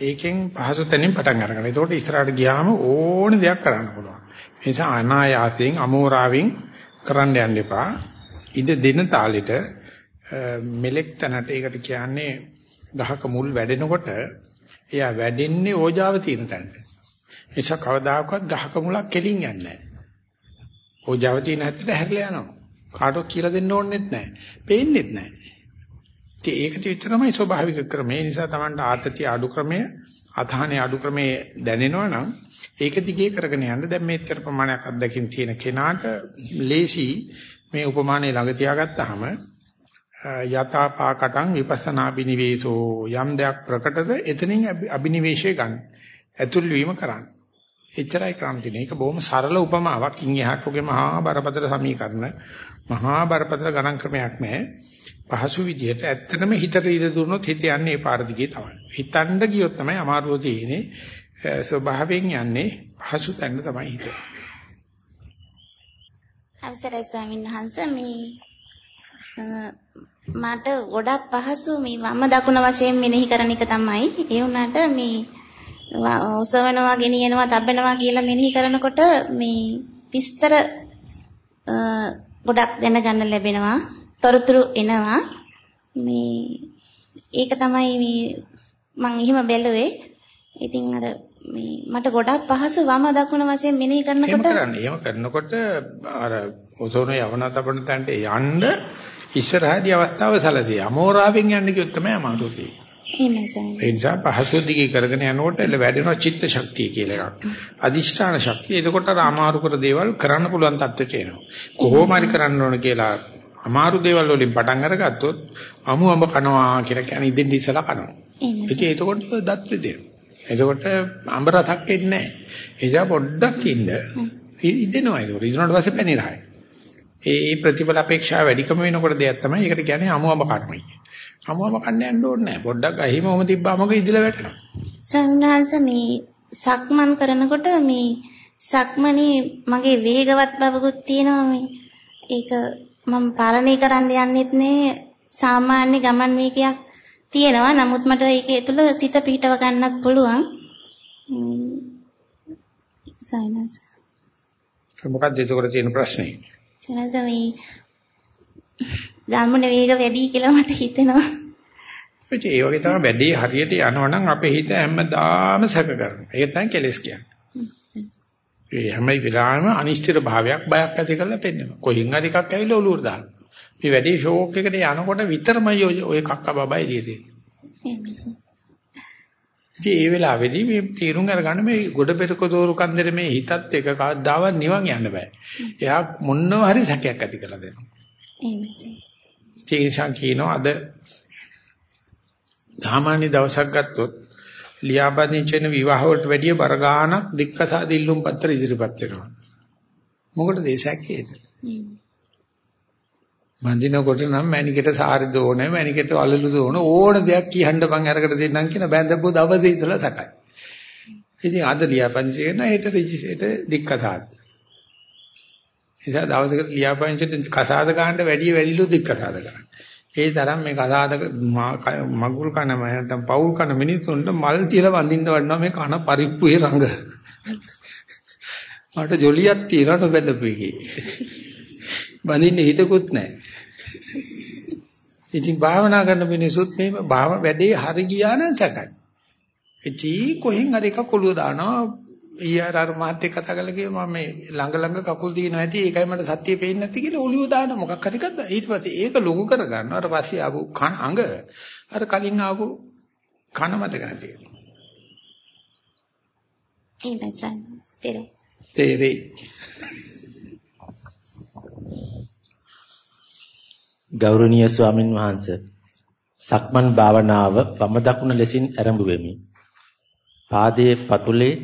ඒකෙන් පහසු තැනින් පටන් අරගන්න. ඒකට ඉස්සරහට ගියාම ඕන දෙයක් කරන්න පුළුවන්. ඒ නිසා අනායාසයෙන් අමෝරාවෙන් කරන්න යන්න එපා. ඉඳ දෙන තාලෙට මෙලෙක් තැනට ඒකට කියන්නේ ගහක මුල් වැඩෙනකොට එයා වැඩෙන්නේ ඕජාව තියෙන තැනට. නිසා කවදාකවත් ගහක මුලක් කෙලින් යන්නේ නැහැ. ඕජාව තියෙන හැටට හැරිලා යනවා. කාටවත් කියලා දෙන්න ඕනෙත් නැහැ. පේන්නෙත් නැහැ. ඉතින් ඒක විතරමයි ස්වභාවික ක්‍රමය. ඒ නිසා Tamanට ආතතිය අඩු ක්‍රමය, අධහානේ අඩු ක්‍රමය දැනෙනවා නම් ඒක දිගේ කරගෙන යන්න දැන් මේතර ප්‍රමාණයක් අත්දැකීම් තියෙන කෙනාට ලේසි මේ උපමානේ ළඟ තියාගත්තාම යතා පාකටං විපස්සනා බිනිවේසෝ යම් දෙයක් ප්‍රකටද එතනින් අබිනිවේෂය ගන්න. ඇතුල් වීම කරන්න. එච්චරයි ක්‍රාන්තිනේ. ඒක බොහොම සරල උපමාවක්. ඉන් එහාට ඔගේ මහා බරපතල සමීකරණ මහා බරපතල ගණන් ක්‍රමයක් නැහැ. පහසු විදිහට ඇත්තටම හිතට ඉර දුන්නොත් හිත යන්නේ ඒ පාර දිගේ තමයි. හිතන්න ගියොත් තමයි අමාරුව තියෙන්නේ. ස්වභාවයෙන් යන්නේ පහසු තැන තමයි හිත. අවසරයි ස්වාමීන් වහන්සේ මේ මට ගොඩක් පහසු මේ වම දකුණ වශයෙන් මෙනෙහි කරන එක තමයි. ඒ වුණාට මේ ඔසවනවා ගෙනියනවා තබනවා කියලා මෙනෙහි කරනකොට මේ විස්තර ගොඩක් දැනගන්න ලැබෙනවා. තොරතුරු එනවා. මේ ඒක තමයි මේ මම එහෙම බැලුවේ. ඉතින් අර මේ මට ගොඩක් පහසු වම දකුණ වශයෙන් මෙනෙහි කරනකොට එහෙම කරන්නේ. එහෙම කරනකොට අර ඔසෝන යවන තබන තැනට යන්න ඉස්සරහදී අවස්ථාව සැලසී. අමෝරාවෙන් යන්න කිව්වොත් තමයි අමාරු. ඒ නිසා පහසු දිගේ කරගෙන යනකොට එළ වැඩෙනවා චිත්ත ශක්තිය කියලා එකක්. අදිෂ්ඨාන ශක්තිය. එතකොට අර අමාරු කර දේවල් කරන්න පුළුවන් තත්ත්වයට එනවා. කොහොම හරි කරන්න ඕන කියලා අමාරු දේවල් වලින් පටන් අරගත්තොත් අමු අඹ කනවා කියලා කියන්නේ ඉදින් ඉස්සලා කනවා. ඉතින් එතකොට දත් රිදෙනවා. එතකොට අඹ රසක් එන්නේ නැහැ. එනිසා පොඩ්ඩක් ඉන්න ඉදෙනවා ඒක. ඉදුණාට පස්සේ පැනිරහයි. ඒ ප්‍රතිඵල අපේක්ෂාව වැඩිකම වෙනකොට දෙයක් තමයි ඒකට කියන්නේ අමු අඹ කනවා කියන්නේ. අමු අඹ කන්න යන්න ඕනේ නැහැ. පොඩ්ඩක් අහිම ඔම තිබ්බාමක ඉදිලා වැටෙනවා. සංඝාංශ මේ සක්මන් කරනකොට මේ සක්මනේ මගේ වේගවත් බවකුත් තියෙනවා මේ. ඒක මම පාලනය කරන්න යන්නෙත් නේ සාමාන්‍ය ගමන් වේගයක් තියෙනවා. නමුත් මට ඒකේ තුල සිත පිහිටව ගන්නත් පුළුවන්. සයිනස්. මොකක්ද ඒකට තියෙන ප්‍රශ්නේ? සනස මේ ගමන වේග වැඩි කියලා මට හිතෙනවා. ඒ වගේ තමයි වැඩේ හරියට යනවනම් අපේ හිත හැමදාම සැක කරනවා. ඒක තමයි කෙලස් කියන්නේ. ඒ හැම වෙලාවෙම අනිශ්චිත භාවයක් බයක් ඇති කරලා පෙන්නනවා. කොහින් හරි එකක් ඇවිල්ලා ඔලුවට දානවා. මේ වැඩි ෂෝක් එකට යනකොට විතරමයි ඔය කක්ක බබා එළියට එන්නේ. ඒ වෙලාවේදී මේ තීරුම් අරගන්න මේ ගොඩ පෙරක දෝරු කන්දර මේ හිතත් එක කවදාවත් නිවන් යන්න බෑ. එයා මොනවා හරි සැකයක් ඇති කරලා දෙනවා. ඒ නිසා කියනවා අද සාමාන්‍ය දවසක් ගත්තොත් ලියාපදිංචන විවාහ වලට වැඩිය බර ගාණක් දික්කසා දිල්ලුම් පත්‍ර ඉදිරිපත් වෙනවා. මොකටද ඒ සැකේට? බඳිනකොට නම් මැනිකට සාරි දෝනේ මැනිකට අලලු දෝන ඕන දෙයක් කියන්න බං අරකට දෙන්නම් කියන බැඳපු දවසේ ඉඳලා සකයි. ඉතින් අද ලියාපදිංචි කරන හෙට රිජිස්ට්‍රේට දික්කසාද. නිසා දවසකට ලියාපදිංචිට කසාද ගන්නට වැඩිය වැඩිලු දික්කසාද ගන්න. ඒ තරම් මේ කසාද මගුල් කන නැත්නම් පවුල් කන මිනිස්සුන්ට මල් තියලා වඳින්න වඩනවා මේ කන පරිප්පුවේ රඟ. මට ජොලියක් තියනවා නොබැඳපු එකේ. බඳින්න හිතකුත් නැහැ. ඉතින් භාවනා කරන මිනිසුත් මේ භාව වැඩේ හරි ගියා නම් සැකයි. ඉතින් කොහෙන් හරි එක කොළුව දානවා. ඊයර අර මාත් එක්ක කතා කරලා කිව්වා මම මේ ළඟ ළඟ කකුල් තියෙනවා ඇති ඒකයි මට සත්‍ය පේන්නේ නැති කියලා ඔලිය දාන මොකක් හරි ගත්තා ඊට පස්සේ ඒක ලොකු කරගන්නවා. ඊට පස්සේ ආපු කන අඟ අර කලින් ආපු කන මතක නැති වෙනවා එහෙමයි සන් තේරෙයි ගෞරවනීය ස්වාමින් වහන්සේ සක්මන් භාවනාව වම දකුණ ලෙසින් ආරම්භ වෙමි. පාදයේ පතුලේ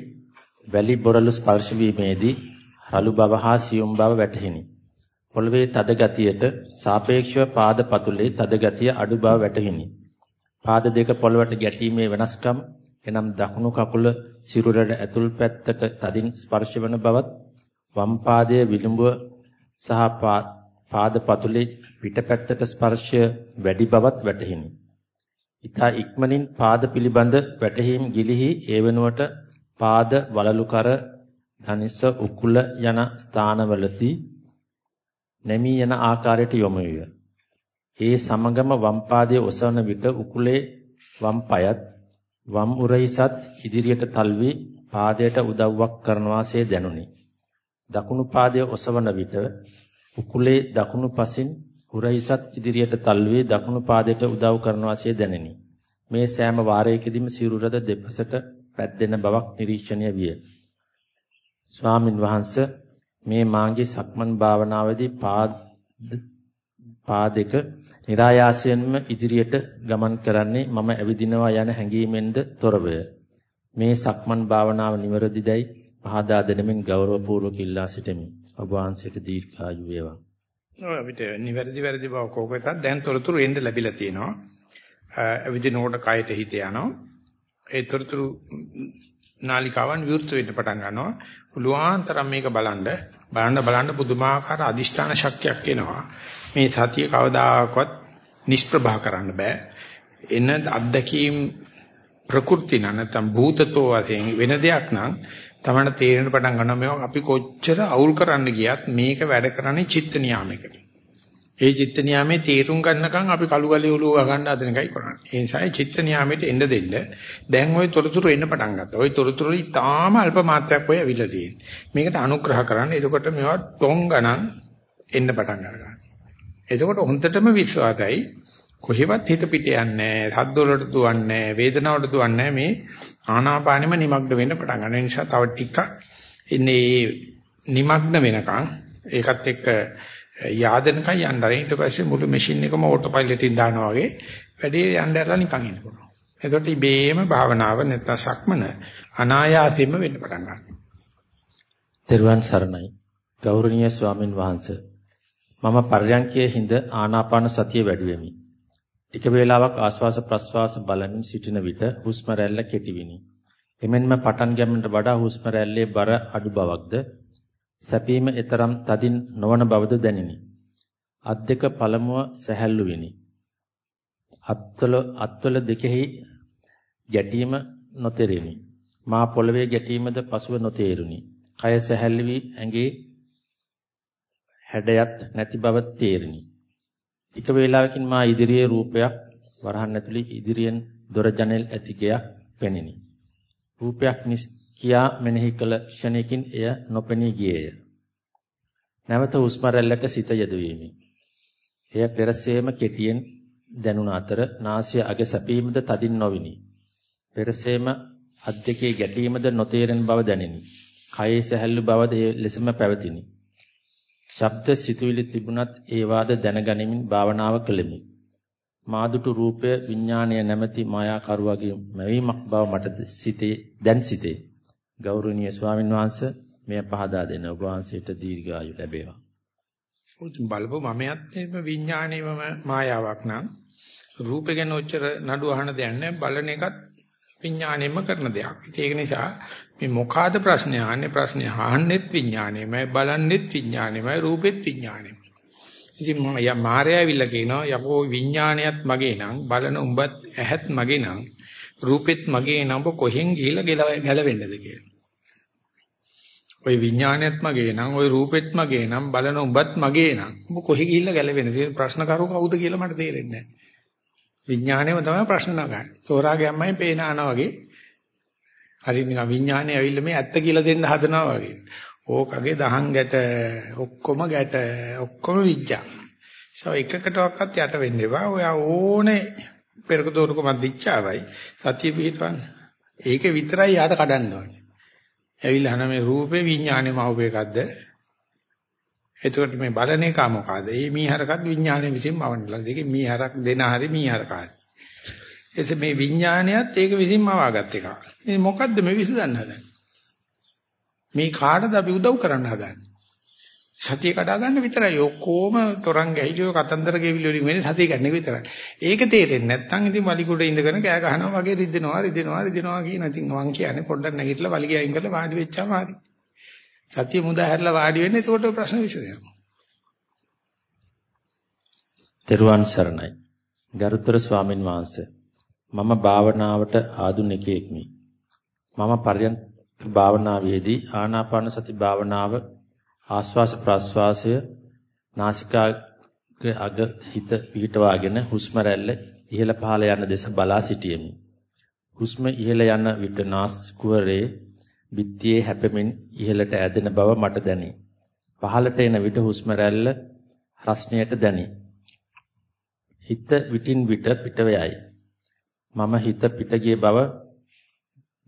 වැලි බොරළු ස්පර්ශ වීමේදී රළු බව හා සියුම් බව වැටහිනි. පොළවේ තද ගතියට සාපේක්ෂව පාද පතුලේ තද ගතිය අඩු බව වැටහිනි. පාද දෙක පොළවට ගැටීමේ වෙනස්කම් එනම් දකුණු කකුල සිරුරට ඇතුල් පැත්තට තදින් ස්පර්ශ වන බවත් වම් පාදයේ විලුඹ සහ පාද පතුලේ පිටපැත්තට ස්පර්ශය වැඩි බවත් වැටහිනි. ඊතා ඉක්මනින් පාද පිළිබඳ වැටහීම් ගිලිහි ඒ වෙනුවට පාද වලලු කර ධනිස උකුල යන ස්ථානවලදී නැමී යන ආකාරයට යොමු විය. ඒ සමගම වම් පාදයේ ඔසවන විට උකුලේ වම් පායත් වම් උරහිසත් ඉදිරියට තල්වි පාදයට උදව්වක් කරන වාසේ දැනුනි. දකුණු පාදයේ ඔසවන විට උකුලේ දකුණු පසින් උරහිසත් ඉදිරියට තල්වි දකුණු පාදයට උදව් කරන වාසේ දැනිනි. මේ සෑම වාරයකදීම සිරුරද දෙපසට පැද්දෙන බවක් නිරීක්ෂණය විය. ස්වාමින් වහන්සේ මේ මාගේ සක්මන් භාවනාවේදී පාද පාදක નિરાයාසයෙන්ම ඉදිරියට ගමන් කරන්නේ මම ඇවිදිනවා යන හැඟීමෙන්ද තොරවය. මේ සක්මන් භාවනාව නිවැරදිදයි පහදා දෙනමින් ගෞරවපූර්වක ඉල්ලා සිටිමි. ඔබ වහන්සේට දීර්ඝායු වේවා. ඔය අපිට නිවැරදි වැරදි බව කෝකෙතත් දැන් තොරතුරු එන්න ලැබිලා තියෙනවා. ඇවිදිනකොට කයට හිත යනවා. ඒ තොරතුරු නාලිකාවන් විවෘත වෙන්න පටන් ගන්නවා. පුළුවන් තරම් මේක බලන්න බලන්න බලන්න පුදුමාකාර අදිෂ්ඨාන ශක්තියක් එනවා. මේ සතිය කවදාකවත් නිෂ්ප්‍රභා කරන්න බෑ. එන අත්දැකීම් ප්‍රകൃති නැත්නම් භූතතෝ වශයෙන් වෙන දෙයක් නම් තමන්න තේරෙන පටන් ගන්නවා මේවා අපි කොච්චර අවුල් කරන්න ගියත් මේක වැඩ කරන්නේ චිත්ත නියාමයකට. ඒ චිත්ත නියාමයේ තේරුම් ගන්නකම් අපි කළු ගලේ ඔලුව ගන්න හදන එකයි කරන්නේ. ඒ නිසා චිත්ත නියාමයට එන්න දෙන්න. දැන් ওই තොරතුරු එන්න පටන් ගත්තා. ওই තොරතුරු ඉතාම අල්ප මාත්‍රයක් ඔය අවිලා තියෙන්නේ. මේකට අනුග්‍රහ කරන්න. එතකොට මේවා ටොං ගණන් එන්න පටන් ගන්නවා. එතකොට හොන්දටම විශ්වාසයි කොහෙවත් හිත පිට යන්නේ නැහැ. හත් වලට දුවන්නේ නැහැ. වේදනාවට දුවන්නේ මේ ආනාපානෙම නිමග්න වෙන්න පටන් ගන්න නිසා තව ටිකක් ඉන්නේ නිමග්න වෙනකන් ඒකත් එක්ක යාදෙනකන් යන්න ආරෙ ඊට පස්සේ මුළු මැෂින් එකම ඕටෝ පයිලට් එකෙන් දානවා වගේ වැඩේ යන්න ඇරලා නිකන් ඉන්න පුළුවන්. එතකොට ඉබේම භාවනාව නැත්නම් සක්මන අනායාසයෙන්ම වෙන්න පටන් ගන්නවා. තෙරුවන් සරණයි. ගෞරවනීය ස්වාමින් වහන්සේ. මම පර්යංකයේ හිඳ ආනාපාන සතිය වැඩි වෙමි. ටික වේලාවක් ආශ්වාස ප්‍රශ්වාස බලමින් සිටින විට හුස්ම රැල්ල කෙටිවිනි. එමෙන්ම පටන් ගැනීමට වඩා හුස්ම රැල්ලේ බර අඩු බවක්ද සැපීම ඊතරම් තදින් නොවන බවද දැනිනි. අත් දෙක පළමුව සැහැල්ලු විනි. අත්වල අත්වල දෙකෙහි ගැටීම නොතෙරිනි. මා පොළවේ ගැටීමද පසුව නොතේරුනි. කය සැහැල්ලු වී ඇඟේ හැඩයත් නැති බව තේරිනි. ටික වේලාවකින් මා ඉදිරියේ රූපයක් වරහන් ඇතුළේ ඉදිරියෙන් දොර ජනෙල් ඇති ගයක් පෙනිනි. රූපයක් කියා මෙනෙහි කළ ක්ෂණයකින් එය නොපෙනී ගියේය. නැවත හුස්ම රැල්ලට සිත යෙදුවීමි. එය පෙරසේම කෙටියෙන් දැනුණ අතර නාසය අග සැපීමද තදින් නොවිනි. පෙරසේම අත් දෙකේ ගැටීමද නොතේරෙන බව දැනිනි. කයේ සැහැල්ලු බවද ඒ ලෙසම පැවතිනි. ශබ්ද සිතුවිලි තිබුණත් ඒවාද දැනගැනීමෙන් භාවනාව කළෙමි. මාදුටු රූපය විඥාණය නැමැති මායාකරුවගේ මැවීමක් බව මට සිතේ දැන් සිතේ. ගෞරවනීය ස්වාමින් වහන්සේ මෙය පහදා දෙන ඔබ වහන්සේට දීර්ඝායු ලැබේවා. බලපො මමයත් මේ විඥාණයම මායාවක් නම් රූපේ ගැන ඔච්චර නඩු අහන දෙයක් නැහැ බලන එකත් විඥාණයෙන්ම කරන දෙයක්. ඒක නිසා මේ මොකාද ප්‍රශ්නේ අහන්නේ? ප්‍රශ්නේ අහන්නෙත් විඥාණයමයි බලන්නෙත් විඥාණයමයි රූපෙත් විඥාණයමයි ඉතින් මම යා මායාවිල්ලා කියනවා යකෝ විඥාණයත් මගේ නම් බලන උඹත් ඇහත් මගේ නම් රූපෙත් මගේ නම් ඔබ කොහෙන් ගිහිලා ගැලවෙන්නද කියලා. ඔය විඥාණයත් මගේ නම් ඔය රූපෙත් මගේ නම් බලන උඹත් මගේ නම් ඔබ කොහෙ ගිහිල්ලා ගැලවෙන්නේ තියෙන ප්‍රශ්න කරු කවුද කියලා මට තේරෙන්නේ නැහැ. විඥාණයම තමයි ප්‍රශ්න නගන්නේ. තෝරා ගැම්මයි පේන ආනා වගේ. හරි නිකන් විඥානේ ඇවිල්ලා මේ ඇත්ත කියලා දෙන්න හදනවා වගේ. ඕකගේ දහං ගැට ඔක්කොම ගැට ඔක්කොම විඥා. සෝ එකකටවත් යට වෙන්න එපා. ඔයා ඕනේ පෙරක දෝරුක මන්දිච්චාවයි සතිය පිටවන්න. ඒක විතරයි යාට කඩන්න ඕනේ. ඇවිල්ලා අන මේ රූපේ විඥානේ මහුප එකක්ද? එතකොට මේ බලන එක මොකද? මේ මීහරකත් විඥානේ විසින් මවන්නලා. දෙකේ මීහරක් දෙන හරි මීහරකාරයි. එසේ මේ විඥානයත් ඒක විසින්ම වාගත් එකක්. මේ මොකද්ද මේ විසඳන්න හදන්නේ? මේ කාටද අපි උදව් කරන්න හදන්නේ? සතිය කඩා ගන්න විතරයි. ඔක්කොම තරංග ඇහිලියෝ කතන්දර ගෙවිලි වලින් වෙන්නේ සතිය ගන්න විතරයි. ඒක තේරෙන්නේ නැත්නම් ඉතින් වලිගොඩ ඉඳගෙන කෑ ගහනවා වගේ රිදෙනවා රිදෙනවා රිදෙනවා කියන ඉතින් මං කියන්නේ පොඩ්ඩක් නැගිටලා වලිගය අයින් කරලා වාඩි වෙච්චාම හරි. සතිය මුදා හැරලා වාඩි වෙන්නේ එතකොට ප්‍රශ්න විසඳෙනවා. තෙරුවන් සරණයි. ගරුතර ස්වාමින් වහන්සේ මම භාවනාවට ආධුනිකයෙක්මි. මම පරයන්ක භාවනාවේදී ආනාපාන සති භාවනාව ආශ්වාස ප්‍රශ්වාසය නාසිකාග්‍ර අග හිත පිහිටවාගෙන හුස්ම රැල්ල ඉහළ පහළ යන දෙස බලා සිටියෙමි. හුස්ම ඉහළ යන විට නාස් කුවරේ බිත්තියේ හැපෙමින් ඉහළට ඇදෙන බව මට දැනේ. පහළට එන විට හුස්ම රැල්ල රස්ණයට දැනේ. හිත විටින් විට පිටව යයි. මම හිත පිට ගිය බව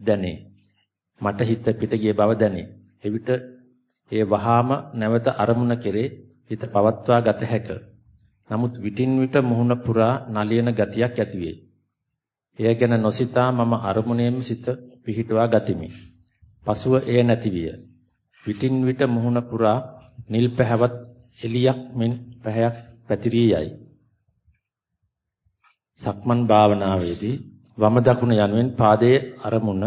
දැනේ. මට හිත පිට ගිය බව දැනේ. එවිට ඒ වහාම නැවත අරමුණ කෙරේ හිත පවත්වා ගත හැක. නමුත් විටින් විට මුහුණ පුරා නලියන ගතියක් ඇතිවේ. එය ගැන නොසිතා මම අරමුණේම සිත පිහිටුවා ගතිමි. පසුව එය නැතිවිය. විටින් විට මුහුණ පුරා නිල් පැහැවත් එලියක් මෙන් පැහැයක් පැතිරී යයි. සක්මන් භාවනාවේදී වම දකුණ යනුවෙන් පාදයේ අරමුණ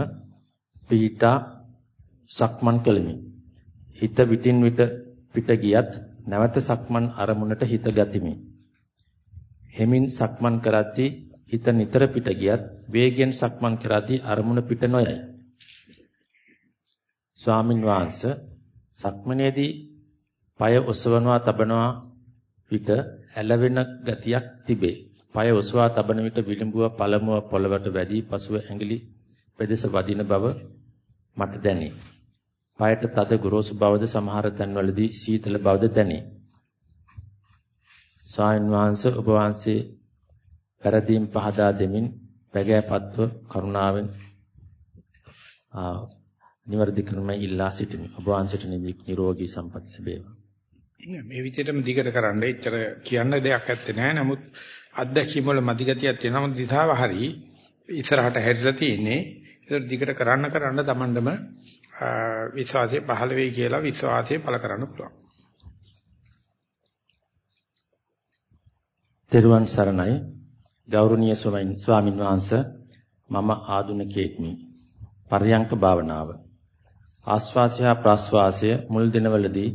පිහිටා සක්මන් කෙලිමි. හිත විටින් විට පිට ගියත් නැවත සක්මන් අරමුණට හිත ගතිමි. හෙමින් සක්මන් කරද්දී හිත නිතර පිට ගියත් වේගෙන් සක්මන් කරද්දී අරමුණ පිට නොයයි. ස්වාමින් වහන්සේ සක්මනේදී পায় ඔසවනවා තබනවා විට ඇලවෙන ගතියක් තිබේ. පය ඔසවා තබන විට විලුඹුව පළමුව පොළවට වැදී පසුව ඇඟිලි පෙදෙස වදින බව මට දැනේ. පයට තද ගොරෝසු බවද සමහර තැන්වලදී සීතල බවද දැනේ. ස්වාමීන් වහන්සේ ඔබ වහන්සේ පෙරදීම් පහදා දෙමින් පැගෑපත්ව කරුණාවෙන් නිවර්දි කරමයි ඉල්ලා සිටිමි. ඔබ වහන්සේට නිරෝගී සම්පත් ලැබේවා. මේ විදිහටම දිගට කරන්න එච්චර කියන්න දෙයක් ඇත්තේ නැහැ. නමුත් අත්දැකීම් වල මදිගතියක් තියෙනවා. නමුත් දිශාව හරි ඉස්සරහට හැරිලා තියෙන්නේ. ඒක දිගට කරන්න කරන්න තමන්ටම විශ්වාසය පහළ වෙයි කියලා විශ්වාසය පළ කරන්න පුළුවන්. තෙරුවන් සරණයි ගෞරවනීය ස්වාමින් වහන්සේ මම ආදුනිකයෙක්මි. පර්යංක භාවනාව. ආස්වාසය ප්‍රස්වාසය මුල් දිනවලදී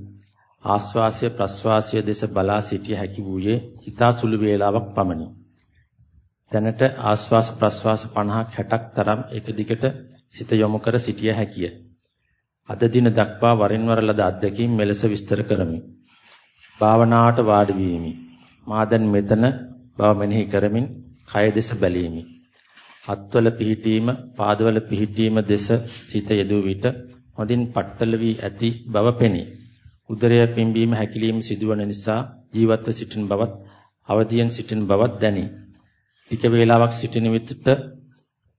ආස්වාසය ප්‍රස්වාසය දෙස බලා සිටිය හැකි වූයේ ඊතා සුළු වේලාවක් පමණි. දැනට ආස්වාස ප්‍රස්වාස 50ක් 60ක් තරම් එක දිගට සිත යොමු කර සිටිය හැකිය. අද දින දක්වා වරින් වර ලද අත්දැකීම් මෙලෙස විස්තර කරමි. භාවනාවට වාඩි වීමි. මා දැන් මෙතන බව මෙනෙහි කරමින් කය දෙස බැලීමි. අත්වල පිහිටීම, පාදවල පිහිටීම දෙස සිත යෙදුව විට හොඳින් පట్టල වී ඇති බව පෙනේ. උදරය පිම්බීම හැකිලිම සිදුවන නිසා ජීවත්ව සිටින බවත් අවදියෙන් සිටින බවත් දැනේ. ටික වේලාවක් සිටින විට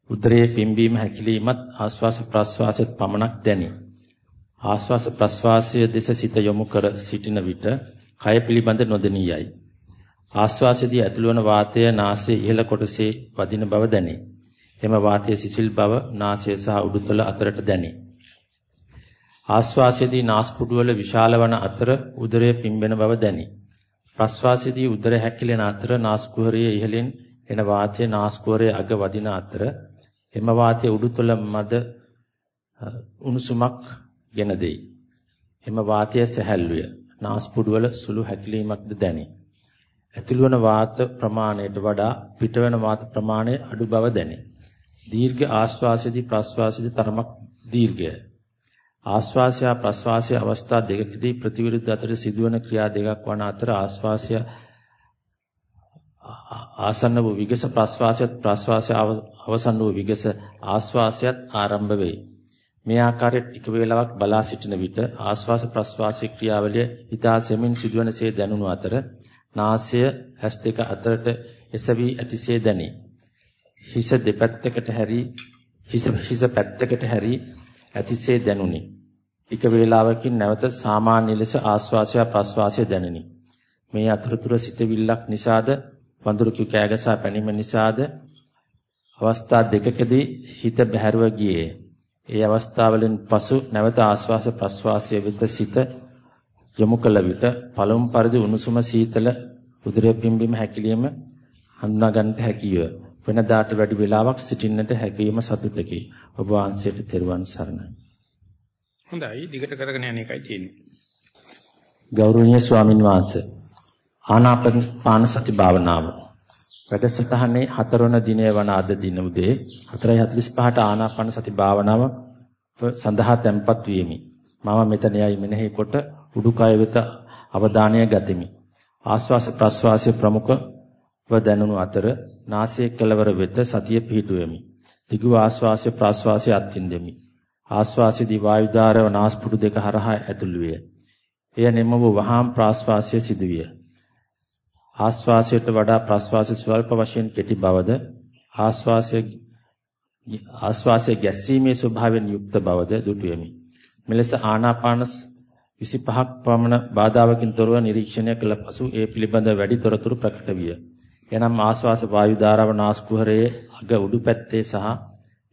උදරයේ පිම්බීම හැකිලීමත් ආශ්වාස ප්‍රශ්වාසයත් පමණක් දැනේ. ආශ්වාස ප්‍රශ්වාසය දෙස සිත යොමු කර සිටින විට කය පිළිබඳ නොදෙනියයි. ආශ්වාසයේදී ඇතුළු වන වාතය නාසයේ ඉහළ කොටසේ වදින බව දැනේ. එම වාතයේ සිසිල් බව නාසය සහ උඩුතල අතරට දැනේ. ආශ්වාසයේදී නාස්පුඩු වල විශාල වන අතර උදරය පිම්බෙන බව දැනේ. ප්‍රශ්වාසයේදී උදර හැකිලෙන අතර නාස්කුහරයේ ඉහළින් එන වාතය නාස්කුහරයේ අග වදින අතර එම වාතයේ උඩුතල මද උණුසුමක් ගෙන දෙයි. එම වාතය සැහැල්ලුය. නාස්පුඩු වල සුළු හැකිලීමක්ද දැනේ. ඇතුළු වන වාත ප්‍රමාණයට වඩා පිටවන වාත ප්‍රමාණය අඩු බව දැනේ. දීර්ඝ ආශ්වාසයේදී ප්‍රශ්වාසයේදී තරමක් දීර්ඝය. ආශ්වාසය ප්‍රශ්වාසය අවස්ථා දෙකකදී ප්‍රතිවිරුද්ධ අතර සිදුවන ක්‍රියා දෙකක් වන අතර ආශ්වාසය ආසන්න වූ විගස ප්‍රස්වාසයත් ප්‍රස්වාසය අවසන් වූ විගස ආස්වාසයත් ආරම්භ වේ. මේ ආකාරයට ටික වේලාවක් බලා සිටින විට ආස්වාස ප්‍රස්වාසයේ ක්‍රියාවලිය ඊතා සෙමින් සිදුවනසේ දැනුණු අතර නාසය ඇස් දෙක අතරට එසවි ඇතිසේ දැනේ. හිස දෙපැත්තකට හැරි හිස හිස පැත්තකට හැරි ඇතිසේ දැනුනි. ටික වේලාවකින් නැවත සාමාන්‍ය ලෙස ආස්වාසය ප්‍රස්වාසය දැනිනි. මේ අතරතුර සිතවිල්ලක් නිසාද වඳුරු කෑගසා පැනීම නිසාද අවස්ථා දෙකකදී හිත බැහැරව ගියේ. ඒ අවස්ථාවලින් පසු නැවත ආස්වාස ප්‍රස්වාසය වෙත සිත යොමු කළ විට පළමු පරිදි උණුසුම සීතල උදරය පිම්බීම හැකිලිම හඳුනා ගන්නට හැකිය. වෙනදාට වැඩි වේලාවක් සිටින්නට හැකියම සතුටකි. ඔබ වහන්සේට තෙරුවන් සරණයි. හොඳයි, දිගට කරගෙන යන එකයි තියෙන්නේ. ගෞරවනීය ස්වාමින් වහන්සේ ආනාපාන සති භාවනාව වැඩසටහනේ හතරවන දිනය වන අද දින උදේ 4:45ට ආනාපාන සති භාවනාව සඳහා tempත් වීමි. මම මෙතන යයි මෙනෙහි කොට උඩුකය වෙත අවධානය ගතිමි. ආශ්වාස ප්‍රශ්වාසයේ ප්‍රමුඛව දැනුණු අතර නාසයේ කෙළවර වෙත සතිය පිහිටුවෙමි. දිගු ආශ්වාසය ප්‍රශ්වාසය අත්විඳෙමි. ආශ්වාසයේදී වායු ධාරව නාස්පුඩු දෙක හරහා ඇතුළු විය. එය නිම වූ වහාම් ප්‍රශ්වාසය සිදුවිය. ආශ්වාසයට වඩා ප්‍රශ්වාසය ස්වල්ප වශයෙන් කෙටි බවද ආශ්වාසය ආශ්වාසයේ ගැස්සීමේ ස්වභාවයෙන් යුක්ත බවද දුටුවෙමි. මෙලෙස ආනාපාන 25ක් පමණ බාධාවකින් තොරව නිරීක්ෂණය කළ පසු ඒ පිළිබඳ වැඩි තොරතුරු ප්‍රකට විය. එනම් ආශ්වාස වායු ධාරාව නාස්කුහරයේ අග උඩු පැත්තේ සහ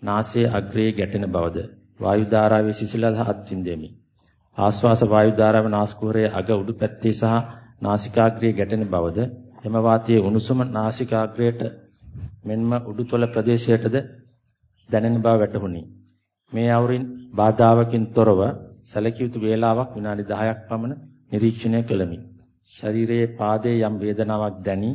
නාසයේ අග්‍රයේ ගැටෙන බවද වායු ධාරාවේ සිසිලස අත්විඳෙමි. ආශ්වාස වායු ධාරාව නාස්කුහරයේ අග උඩු පැත්තේ සහ නාසිකාග්‍රයේ ගැටෙන බවද එම වාතයේ උණුසුම නාසිකාග්‍රයට මෙන්ම උඩුතොල ප්‍රදේශයටද දැනෙන බව වැටහුණි. මේ අවුරින් බාධාවකින් තොරව සැලකිය යුතු වේලාවක් විනාඩි 10ක් පමණ නිරීක්ෂණය කළෙමි. ශරීරයේ පාදයේ යම් වේදනාවක් දැනි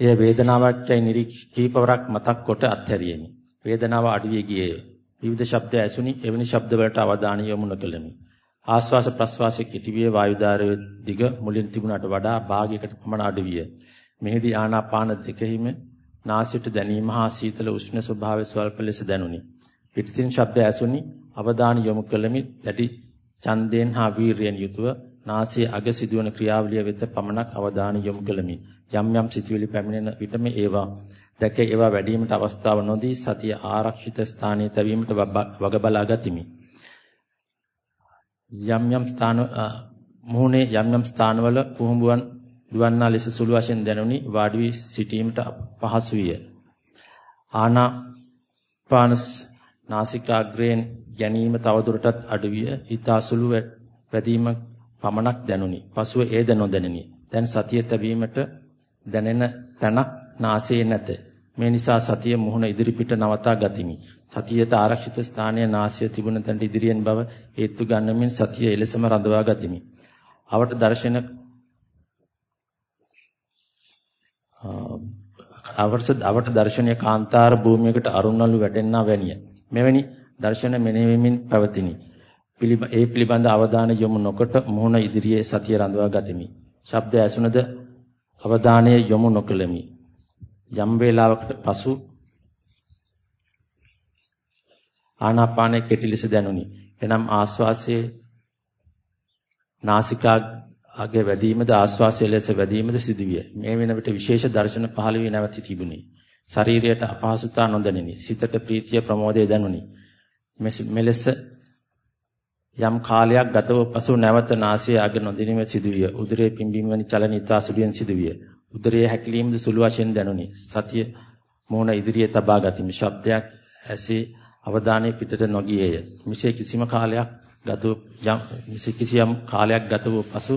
එය වේදනාවක් යයි නිරීක්ෂ කීපවරක් මතක් කොට අත්හැරියෙමි. වේදනාව අඩු වී ගියේය. විවිධ ශබ්ද ඇසුනි එවැනි ශබ්ද වලට අවධානය යොමු නොකළෙමි. ආශ්වාස ප්‍රශ්වාසයේ කිටිවිය වායුධාරයේ දිග මුලින් තිබුණට වඩා භාගයකට පමණ අඩු විය. මෙහිදී ආනාපාන දෙකෙහිම නාසයට දැනීම හා සීතල උෂ්ණ ස්වභාවය ස්වල්ප ලෙස දැනුනි. පිටින් ශබ්ද ඇසුනි අවධානය යොමු කළමි දැඩි ඡන්දයෙන් හා වීරියෙන් යුතුව නාසයේ අග සිදුවන ක්‍රියාවලිය වෙත පමණක් අවධානය යොමු කළමි. යම් යම් සිතුවිලි පැමිණෙන විටම ඒවා දැක ඒවා වැඩිවීමට අවස්ථාව නොදී සතිය ආරක්ෂිත ස්ථානයේ තැබීමට වග බලා ගතිමි. යම් යම් ස්ථාන මුහුණේ යම් යම් ස්ථානවල පුහුඹුවන් දුවන්නා ලෙස සුළු වශයෙන් දැනුනි වාඩි වී සිටීමට පහසු විය. ආනාපානස් නාසිකාග්‍රයෙන් ගැනීම තවදුරටත් අඩු විය. ඊතා සුළු වැඩිම පමණක් දැනුනි. පසුව ඒද නොදැනිනි. දැන් සතිය තැබීමට දැනෙන තැනක් නාසයේ නැත. මේ නිසා සතිය මුහුණ ඉදිරිපිට නවතා ගතිමි. සතියට ආරක්ෂිත ස්ථානයේ නාසය තිබුණ තැනට ඉදිරියෙන් බව හේතු ගන්නමින් සතිය එලෙසම රඳවා ගතිමි. අවට දර්ශන අවර්ෂ අවට දර්ශනීය කාන්තාර භූමියකට අරුණලු වැටෙන්නා වැනිය. මෙවැනි දර්ශන මෙනෙහිමින් පැවතිනි. ඒ පිළිබඳ අවධානය යොමු නොකොට මුහුණ ඉදිරියේ සතිය රඳවා ගතිමි. ශබ්ද ඇසුනද අවධානය යොමු නොකළෙමි. යම් වේලාවකට පසු ආනාපානයේ කෙටි ලෙස දැනුනි. එනම් ආශ්වාසයේ නාසිකා අග වැඩිමද ආශ්වාසයේ ලෙස වැඩිමද සිදුවිය. මේ වෙන විට විශේෂ දර්ශන පහළ වී නැවති තිබුණි. ශරීරයට අපහසුතා නොදැනිනි. සිතට ප්‍රීතිය ප්‍රමෝදය දැනුනි. මෙලෙස යම් කාලයක් ගතව පසු නැවත නාසයේ අග නොදැනීම සිදුවිය. උදරයේ පිම්බීම වැනි චලන ඉතා සුළුෙන් සිදුවිය. උදරයේ හැකිලීමද සුළු වශයෙන් දැනුනි. සතිය මෝන ඉදිරියේ තබා ගතිමි. ශබ්දයක් ඇසේ අවධානය පිටට නොගියේය. මිසේ කිසිම කාලයක් ගත යම් මිසේ කිසියම් කාලයක් ගත වූ පසු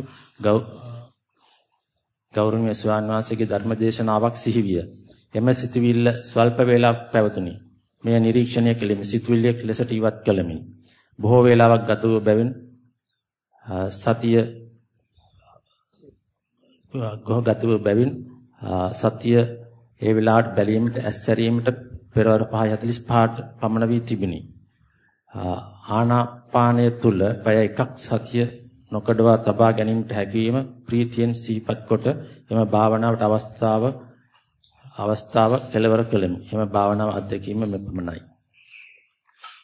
ගෞරවනීය ස්වාමීන් වහන්සේගේ ධර්ම දේශනාවක් සිහිවිය. එම සිතුවිල්ල ස්වල්ප වේලාවක් පැවතුණි. මෙය නිරීක්ෂණය කෙලිමි. සිතුවිල්ලක් ලෙසට ඉවත් කළෙමි. බොහෝ වේලාවක් ගත වූ බැවින් සතිය ගොහගත වූ බැවින් සතිය ඒ වෙලාවට බැලීමට ඇස්සරීමට පෙරවර 5:45ට පමණ වී තිබිනි. ආනාපානය තුල පැය එකක් සතිය නොකඩවා තබා ගැනීමට හැකියීම ප්‍රීතියෙන් සීපත් කොට එම භාවනාවට අවස්ථාව අවස්ථාව කෙලවර කළෙමි. එම භාවනාව අත්දැකීම මෙපමණයි.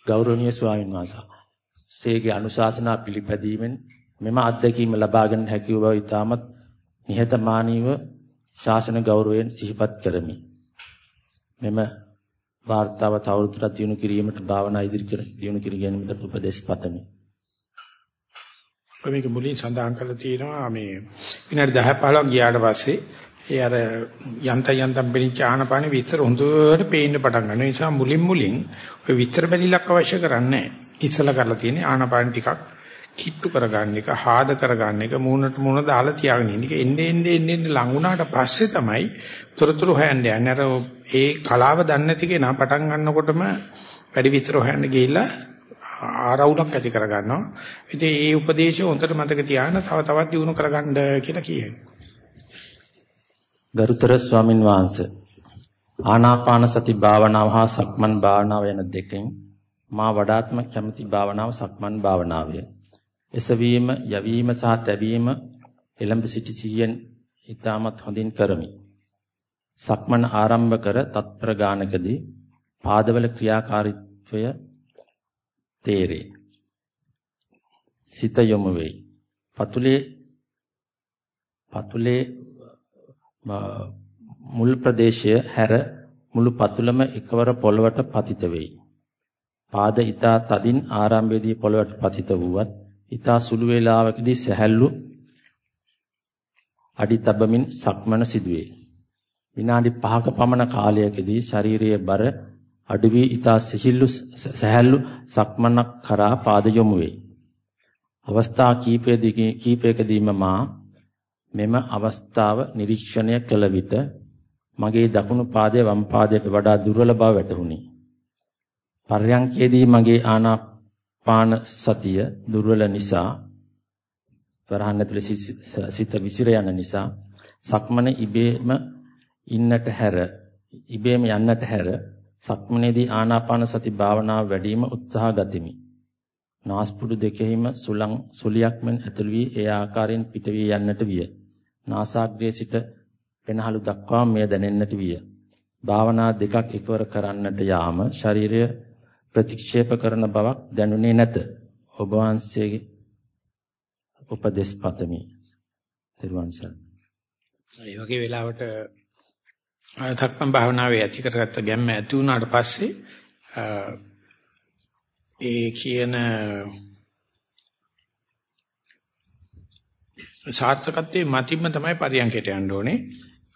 ගෞරවනීය ස්වාමීන් වහන්සේ සේගේ අනුශාසනා පිළිපැදීමෙන් මෙම අත්දැකීම ලබා ගන්න හැකි බව ඉතාමත් නිහතමානීව ශාසන ගෞරවයෙන් සිහිපත් කරමි. මෙම වාර්තාව තවදුරටත් දියුණු කිරීමට භාවනා ඉදිරි කර දියුණු කර ගැනීමට උපදෙස් පතමි. මේක මුලින් සඳහන් කරලා තියෙනවා මේ විනාඩි 10 15ක් ගියාට පස්සේ ඒ අර යන්ත යන්තම් බෙලිච්ච ආනපානෙ විතර හොඳට පේන්න පටන් ගන්න නිසා මුලින් මුලින් ඔය විතර බැලිලක් අවශ්‍ය කරන්නේ නැහැ. ඉස්සලා කරලා තියෙන්නේ ආනපාන ටිකක් කිට්ටු කරගන්න එක, හාද කරගන්න එක, මූණට මූණ දාලා තියාගෙන ඉන්න එක. එන්නේ එන්නේ එන්නේ ලඟ වුණාට පස්සේ තමයි තොරතුරු හොයන්න යන්නේ. අර ඒ කලාව දන්නේ නැති කෙනා පටන් ගන්නකොටම වැඩි විතර හොයන්න ගිහිල්ලා ආරවුලක් ඇති කරගන්නවා. ඉතින් ඒ උපදේශය හොඳට මතක තියාගෙන තව තවත් දියුණු කරගන්න කියලා කියනවා. ගරුතර ස්වාමින් වහන්සේ ආනාපාන සති භාවනාව හා සක්මන් භාවනාව යන දෙකෙන් මා වඩාත්ම කැමති භාවනාව සක්මන් භාවනාවය. එසවීම, යවීම සහ තැබීම එළඹ සිටි සිහියෙන් ඊටමත් හොඳින් කරමි. සක්මන් ආරම්භ කර තත්පර ගානකදී පාදවල ක්‍රියාකාරීත්වය තේරේ. සිත යොමු වෙයි. පතුලේ පතුලේ මුල් ප්‍රදේශය හැර මුළු පතුලම එකවර පොළවට පතිත වෙයි. පාද ඊතා තදින් ආරම්භයේදී පොළවට පතිත වුවත් ඊතා සුළු වේලාවකදී සැහැල්ලු අඩි තබමින් සක්මන සිදුවේ. විනාඩි 5ක පමණ කාලයකදී ශාරීරියේ බර අඩු වී ඊතා සිහිල්ලු සැහැල්ලු සක්මනක් කරා පාද යොමු වේ. අවස්ථා කීපයකදී කීපයකදීම මා මෙම අවස්ථාව නිරීක්ෂණය කළ විට මගේ දකුණු පාදයේ වම් පාදයට වඩා දුර්වල බව වැටහුණි. පර්යංකයේදී මගේ ආනාපාන සතිය දුර්වල නිසා වරහන් ඇතුලේ සිත විසිර යන නිසා සක්මන ඉබේම ඉන්නට හැර ඉබේම යන්නට හැර සක්මනේදී ආනාපාන සති භාවනාව වැඩිම උත්සාහ ගතිමි. නාස්පුඩු දෙකෙහිම සුලං සුලියක් මෙන් ඇතුළු වී ඒ ආකාරයෙන් පිට වී යන්නට විය. නාසාග්‍රයේ සිට පෙනහළු දක්වා මෙය දැනෙන්නට විය. භාවනා දෙකක් එකවර කරන්නට යාම ශරීරය ප්‍රතික්ෂේප කරන බවක් දැනුනේ නැත. ඔබ වහන්සේගේ උපදේශ පතමි. තෙරුවන් සරණයි. ඒ වගේ වෙලාවට ආයතක්ම භාවනාවේ ඇති කරගත්ත ගැම්ම ඇති වුණාට පස්සේ ඒ කියන සාර්ථකත්වයේ මතින්ම තමයි පරියන්කයට යන්න ඕනේ.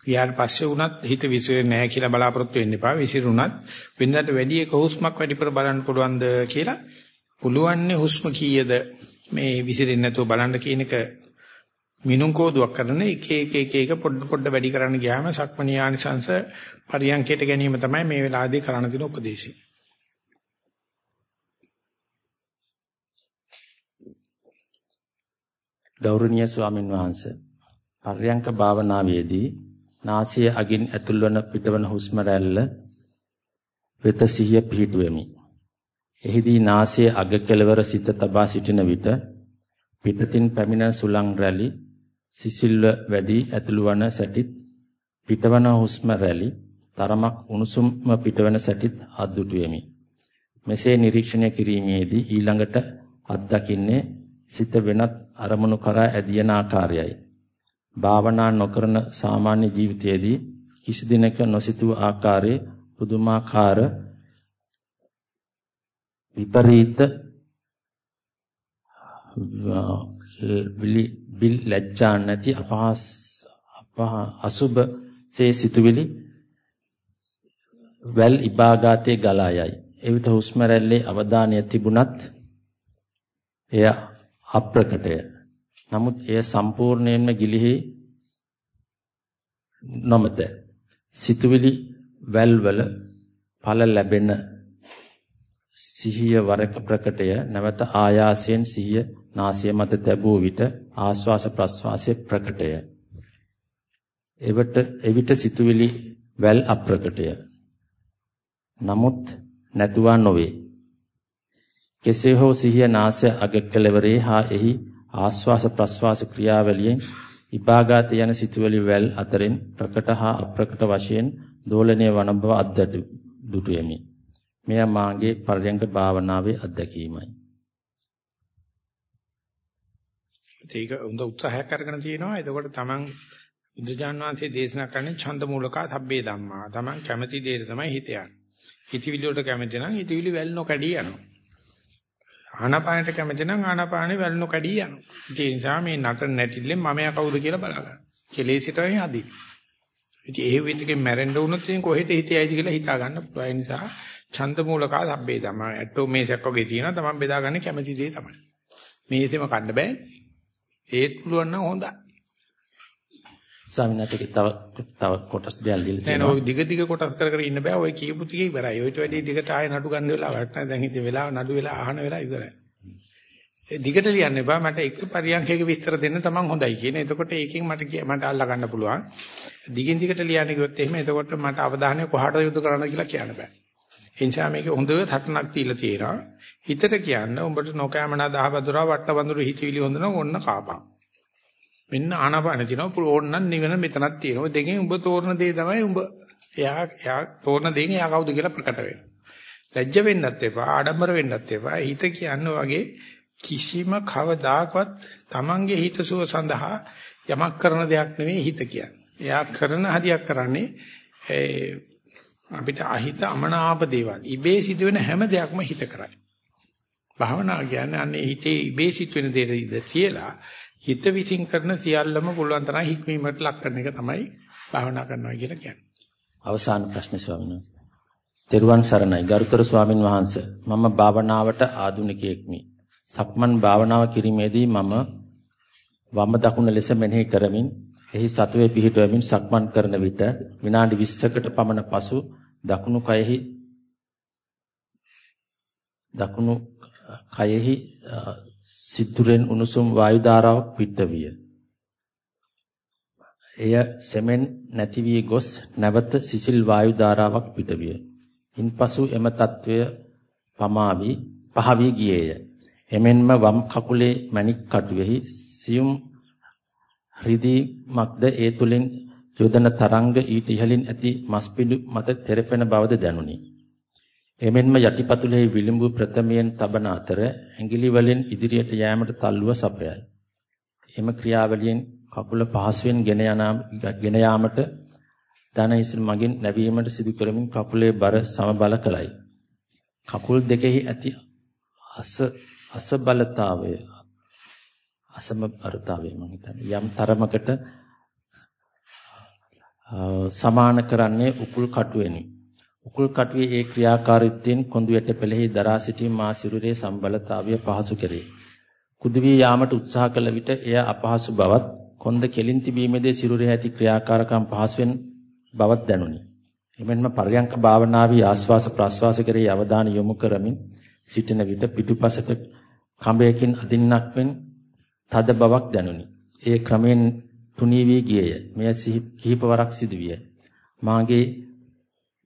ඊට පස්සේ වුණත් හිත විසිරෙන්නේ නැහැ කියලා බලාපොරොත්තු වෙන්න එපා. විසිරුණත් වෙනදාට වැඩි එක හුස්මක් වැඩිපුර බලන්න පුළුවන්ද කියලා පුළුවන්නේ හුස්ම කීයද මේ විසිරෙන්නේ නැතුව බලන්න කියන එක මිනුම් කෝදුවක් කරන එක එක එක එක පොඩ පොඩ වැඩි කරන්න ගියාම සක්මණියානිසංශ පරියන්කයට ගැනීම තමයි මේ වෙලාවේදී කරන්න තියෙන උපදේශය. ගෞරවනීය ස්වාමින් වහන්සේ පර්යංක භාවනාවේදී නාසය අගින් ඇතුල්වන පිටවන හුස්ම රැල්ල වෙත සිහිය පිහිටුවෙමි. එහිදී නාසයේ අග කෙළවර සිත තබා සිටින විට පිටතින් පැමිණ සුලං රැලි සිසිල්ව වැඩි ඇතුළු වන සැටිත් පිටවන හුස්ම රැලි තරමක් උණුසුම්ම පිටවන සැටිත් අද්දුටුවෙමි. මෙසේ නිරීක්ෂණය කිරීමේදී ඊළඟට අත්දකින්නේ සිත වෙනත් අරමුණු කරා ඇදියන ආකාරයයි. භාවනා නොකරන සාමාන්‍ය ජීවිතයේදී කිසි දිනක නොසිතූ ආකාරයේ පුදුමාකාර විපරීත බිල් ලැජ්ජා නැති අපහස් අසුබ සේ සිතුවිලි වැල් ඉබාගාතේ ගලා යයි. එවිට හුස්ම රැල්ලේ අවධානය තිබුණත් එය අප්‍රකටය. නමුත් එය සම්පූර්ණයෙන්ම ගිලිහි නොමැත. සිතුවිලි වැල්වල ඵල ලැබෙන සිහිය වරක ප්‍රකටය නැවත ආයාසයෙන් සිහිය නාසය මත තැබූ විට ආස්වාස ප්‍රස්වාසයේ ප්‍රකටය. එවිට එවිට සිතුවිලි වැල් අප්‍රකටය. නමුත් නැතුවා නොවේ. කෙසේ හෝ සිහිය නාසය අග කෙළවරේ හා එහි ආස්වාස ප්‍රස්වාස ක්‍රියාවලියෙන් විභාගාත යන සිතුවිලි වැල් අතරින් ප්‍රකට හා අප්‍රකට වශයෙන් දෝලණය වන බව අත්දැකු යමි. මෙය මාගේ පරයන්ක භාවනාවේ අත්දැකීමයි. ඒක උඳ උත්සාහයක් අරගෙන තියෙනවා. එතකොට තමන් බුදුජාන් වහන්සේ දේශනා කරන්නේ ඡන්ද මූලකා සබ්බේ ධම්මා. තමන් කැමති දෙයට තමයි හිත යන්නේ. හිතවිලි වලට කැමති නම් හිතවිලි වැල් නොකඩී යනවා. ආනාපානට කැමති නම් ආනාපානෙ වැල් නොකඩී යනවා. ඒ නිසා මේ නතර නැටිල්ලෙන් මමයා කවුද කියලා බලගන්න. කෙලෙසිට වෙයි අදී. ඉතින් ඒ විදිහකින් මැරෙන්න වුණොත් ඉතින් කොහෙට හිතයිද කියලා හිතා ගන්න පුළුවන්. ඒ නිසා ඡන්ද මූලකා සබ්බේ ධම්මා. ඇටෝ මේසක් වගේ තියෙනවා. තමන් බෙදාගන්නේ කැමති දේ තමයි. මේසෙම කන්න බෑ. ඒත් පුළුවන් නම් හොඳයි. ස්වාමීන් වහන්සේගේ තව තව කොටස් දෙයක් දීලා තියෙනවා. නෑ නෝ දිග දිග කොටස් කර කර ඉන්න බෑ. ඔය කියපු ටික ඉවරයි. ඔයිට වැඩි දිගට ආයෙ නඩු ගන්න වෙලාවක් නැහැ. දැන් ඉතින් වෙලාව නඩු වෙලා අහන වෙලාව ඉවරයි. ඒ දිගට ලියන්න එපා. මට එක පරියන්කයක විස්තර දෙන්න තමන් හොඳයි කියන. එතකොට ඒකෙන් මට මට අල්ලා ගන්න පුළුවන්. දිගින් දිගට ලියන්න කිව්වොත් එහෙම එතකොට මට අවධානය කොහාට යොදු කරන්න කියලා කියන්න බෑ. ඒ නිසා මේක හොඳ සටනක් තියලා තියෙනවා. හිතට කියන්න උඹට නොකෑමනා දහවදුරා වට්ට වඳුරු හිතවිලි හොඳ නම් ඔන්න කාපන්. මෙන්න ආනාපාන තියෙනවා ඕන්නම් නිවන මෙතනක් තියෙනවා. දෙකෙන් උඹ තෝරන දේ තමයි උඹ එයා එයා තෝරන දේනේ එයා කවුද කියලා ප්‍රකට වෙනවා ලැජ්ජ වෙන්නත් එපා ආඩම්බර වෙන්නත් එපා. හිත කියන්නේ වගේ කිසිම කවදාකවත් Tamange හිතසුව සඳහා යමක් කරන දෙයක් නෙවෙයි හිත කියන්නේ. එයා කරන හරියක් කරන්නේ අපිට අහිත අමනාප දේවල් ඉබේ සිදුවෙන හැම දෙයක්ම හිත කරයි. භාවනා කියන්නේ අන්නේ හිතේ ඉබේ සිදුවෙන දෙයට ඉඳ තියලා හිත විසින් කරන සියල්ලම පුළුවන් තරම් හික්මීමට ලක් කරන එක තමයි භාවනා කරනවා කියලා කියන්නේ. අවසාන ප්‍රශ්නේ ස්වාමීන් වහන්සේ. තෙරුවන් සරණයි ගරුතර ස්වාමින් වහන්සේ. මම භාවනාවට ආධුනිකයෙක්මි. සක්මන් භාවනාව කිරීමේදී මම වම් දකුණ ලෙස මෙනෙහි කරමින් එහි සතුවේ පිහිටුවමින් සක්මන් කරන විට විනාඩි 20කට පමණ පසු දකුණු කයෙහි දකුණු කයෙහි සිතුරෙන් උණුසුම් වායු ධාරාවක් පිටවිය. එය සෙමෙන් නැති වී ගොස් නැවත සිසිල් වායු ධාරාවක් පිටවිය. ඉන්පසු එම తත්වය පමාවි පහවි ගියේය. එමෙන්ම වම් කකුලේ මණික් කටුවේහි සියුම් රිදීමක්ද ඒ තුලින් යොදන තරංග ඊට ඉහළින් ඇති මස්පිඩු මත තෙරපෙන බවද දැනුනි. එමෙන්ම යටිපතුලේ විලිඹු ප්‍රථමයෙන් තබන අතර ඇඟිලි වලින් ඉදිරියට යෑමට තල්ලුව සපයයි. එම ක්‍රියාවලියෙන් කකුල පහසුවෙන් ගෙන ගෙන යාමට දන ඉසින් මගින් නැවීමට සිදු කරමින් කකුලේ බර සමබල කළයි. කකුල් දෙකෙහි ඇති අස අසබලතාවය අසමබරතාවය මම හිතන්නේ යම් තරමකට සමාන කරන්නේ උකුල් කටුවෙනි. උකුල් කටුවේ ඒ ක්‍රියාකාරීත්වයෙන් කොඳු යට පෙළෙහි දරා සිටි මා සිරුරේ සම්බලතාවය පහසු කෙරේ. කුදු වී යාමට උත්සාහ කළ විට එය අපහසු බවත් කොන්ද කෙලින් තිබීමේදී සිරුරේ ඇති ක්‍රියාකාරකම් පහසුවෙන් බවත් දැනුනි. එමෙන්ම පර්යංක භාවනාවේ ආස්වාස ප්‍රාස්වාස කෙරෙහි අවධානය යොමු කරමින් සිටින විට පිටුපසක කඹයකින් අදින්නක් මෙන් තද බවක් දැනුනි. ඒ ක්‍රමෙන් තුනී වී ගියේය. මෙය කිහිප වරක් සිදුවිය. මාගේ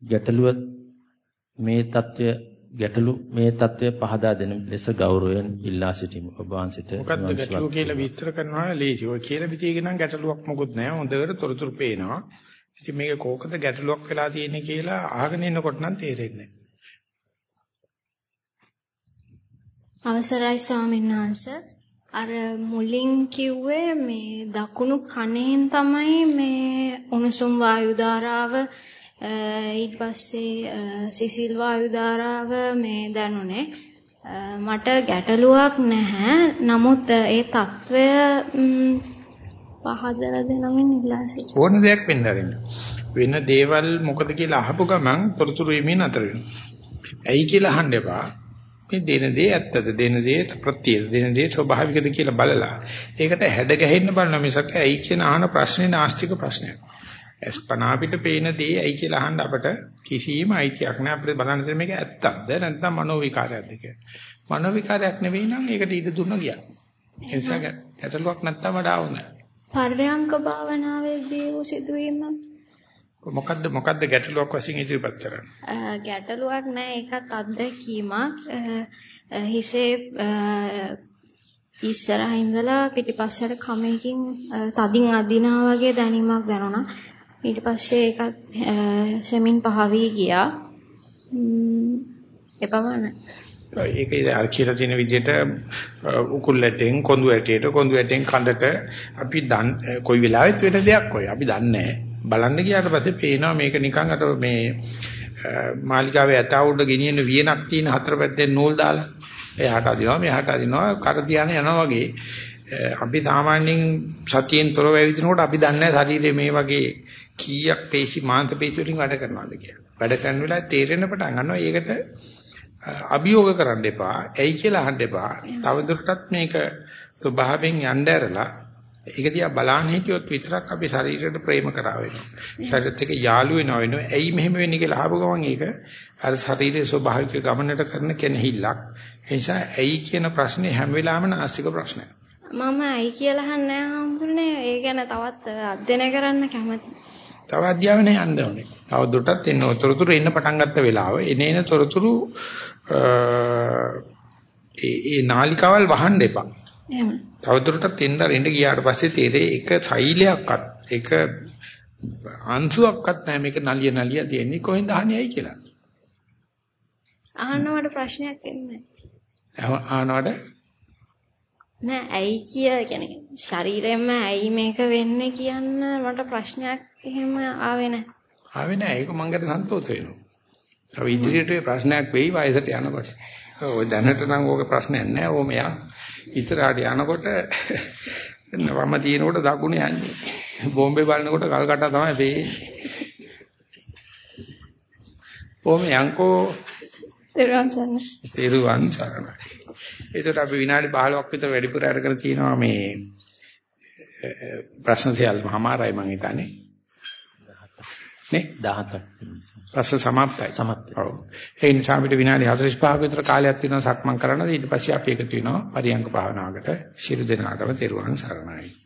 ගැටලුව මේ తත්වය ගැටලු මේ తත්වය පහදා දෙන ලෙස ගෞරවයෙන් ඉල්ලා සිටිමු ඔබ වහන්සේට මොකද්ද ගැටලුව කියලා විස්තර කරනවා ලේසි. ඔය කියලා විදිහේ නම් ගැටලුවක් මොකුත් නැහැ. හොඳට තොරතුරු පේනවා. ඉතින් මේක කෝකද ගැටලුවක් වෙලා තියෙන්නේ කියලා අහගෙන ඉන්නකොට නම් තේරෙන්නේ අවසරයි ස්වාමීන් වහන්සේ අර මුලින් කිව්වේ මේ දකුණු කණෙන් තමයි මේ උණුසුම් වායු ධාරාව ඊට පස්සේ සිසිල් වායුධාරාව මේ දැනුනේ. මට ගැටලුවක් නැහැ. නමුත් ඒ తত্ত্বය පහදලා දෙනමින් ඉල්ලා සිටිනවා ඕන දෙයක් වෙන්න වෙන දේවල් මොකද කියලා අහපු ගමන් තොරතුරු එමින් අතර ඇයි කියලා අහන්න එපා. මේ දෙන දේ ඇත්තද? දෙන දේ ප්‍රත්‍යද? දෙන දේ ස්වභාවිකද කියලා බලලා. ඒකට හැඩ ගැහෙන්න බලන මිසක් ඇයි කියන අහන ප්‍රශ්නේ නාස්තික ප්‍රශ්නයක්. අස්පනා අපිට පේන දේ ඇයි කියලා අහන්න අපට කිසිම අයිතියක් නැහැ අපිට බලන්න තියෙන මේක ඇත්තක්ද නැත්නම් මනෝ විකාරයක්ද කියලා. මනෝ විකාරයක් නෙවෙයි නම් ඒකට ඉඩ දුන්න ගියා. ඒ නිසා ගැටලුවක් නැත්තම් වඩා හොඳයි. පර්යංක භාවනාවේදී වූ සිදුවීම මොකද්ද මොකද්ද ගැටලුවක් වශයෙන් ඉදිරිපත් කරන්නේ? ගැටලුවක් නෑ ඒකත් අත්දැකීමක්. හිසේ ඉස්සරහින් ඉඳලා පිටිපස්සට කමකින් තදින් අදිනා වගේ දැනීමක් දැනුණා. ඊට පස්සේ ඒකත් සෙමින් පහවී ගියා. එපමණයි. ඒක අර කියලා තියෙන විදිහට උකුල් ඇටෙන් කොඳු ඇටයට කොඳු ඇටෙන් කඳට අපි දන් කොයි වෙලාවෙත් වෙන දෙයක් ඔය අපි දන්නේ බලන්න ගියාට පස්සේ පේනවා මේක නිකන් අර මේ මාලිකාවේ ඇතා උඩ ගෙනියන වියනක් තියෙන හතර පැත්තෙන් නූල් දාලා එහාට අදිනවා මෙහාට අදිනවා කර තියාන යනවා වගේ අපි සාමාන්‍යයෙන් සතියෙන් තොරව ඇවිදිනකොට අපි දන්නේ ශරීරයේ මේ වගේ කීයක් පේශි මාංශ පේශි වලින් වැඩ කරනවද කියලා. වැඩ කරන වෙලාවේ තේරෙන පටන් ගන්නවා. ඒකට අභියෝග කරන්න එපා. ඇයි කියලා අහන්න එපා. තවදුරටත් මේක ස්වභාවයෙන් යන්න ඇරලා ඒක දිහා බලන්න හිටියොත් විතරක් අපි ශරීරයට ප්‍රේම කරා වෙනවා. ශරීරත් එක්ක යාළු වෙනවා වෙනවා. ඇයි මෙහෙම වෙන්නේ කියලා අහපු ගමන් ඒක අර ශරීරයේ ස්වභාවික ගමනට කරන කෙනෙහිල්ලක්. ඒ නිසා ඇයි කියන ප්‍රශ්නේ හැම වෙලාවෙම නාස්තික ප්‍රශ්නයක්. මම ඇයි කියලා අහන්නේ නැහැ ඒ ගැන තවත් අධ්‍යයනය කරන්න කැමතියි. තව අධ්‍යාපනය යන්න ඕනේ. තව දුරටත් එන්න තොරතුරු එන්න පටන් ගත්ත වෙලාව එනේන තොරතුරු ඒ ඒ නාලිකාවල් වහන්න එපා. එහෙම. තව දුරටත් එන්න රෙන්න ගියාට පස්සේ තේරෙයි එක සෛලයක්වත් එක අංශුවක්වත් නැහැ මේක නලිය නලිය තියෙන්නේ කොහෙන්ද අහන්නේයි කියලා. අහන්නවට ප්‍රශ්නයක් එන්නේ ආනවඩ නෑ ඇයි කිය කියන්නේ ශරීරයෙන්ම ඇයි මේක වෙන්නේ කියන්න මට ප්‍රශ්නයක් එහෙම ආවේ නෑ. ආවේ නෑ ඒක මං ගැට සන්තෝෂ වෙනවා. තව ඉදිරියට ප්‍රශ්නයක් වෙයි වයසට යනකොට. ඔය දැනට නම් ඕක ප්‍රශ්නයක් නෑ. ඕම යා ඉස්සරහට යනකොට වම තියෙනකොට දකුණ යන්නේ. බෝම්බේ බලනකොට කල්කටා තමයි වෙන්නේ. ඕම යන්කෝ තෙරුවන් සරණයි. තෙරුවන් සරණයි. ඒකට අපි විනාඩි 15ක් විතර වැඩිපුර අරගෙන තිනවා මේ ප්‍රශ්න සියල්ලම මම හිතන්නේ. නේ 17ක් ප්‍රශ්න සමාප්තයි. සමත්. ඔව්. ඒ නිසා අපිට විනාඩි 45ක විතර කාලයක් තියෙනවා සක්මන් කරන්න. ඊට පස්සේ අපි එකතු වෙනවා පරියංග භාවනාවකට. ශිරු දෙනාටම තෙරුවන් සරණයි.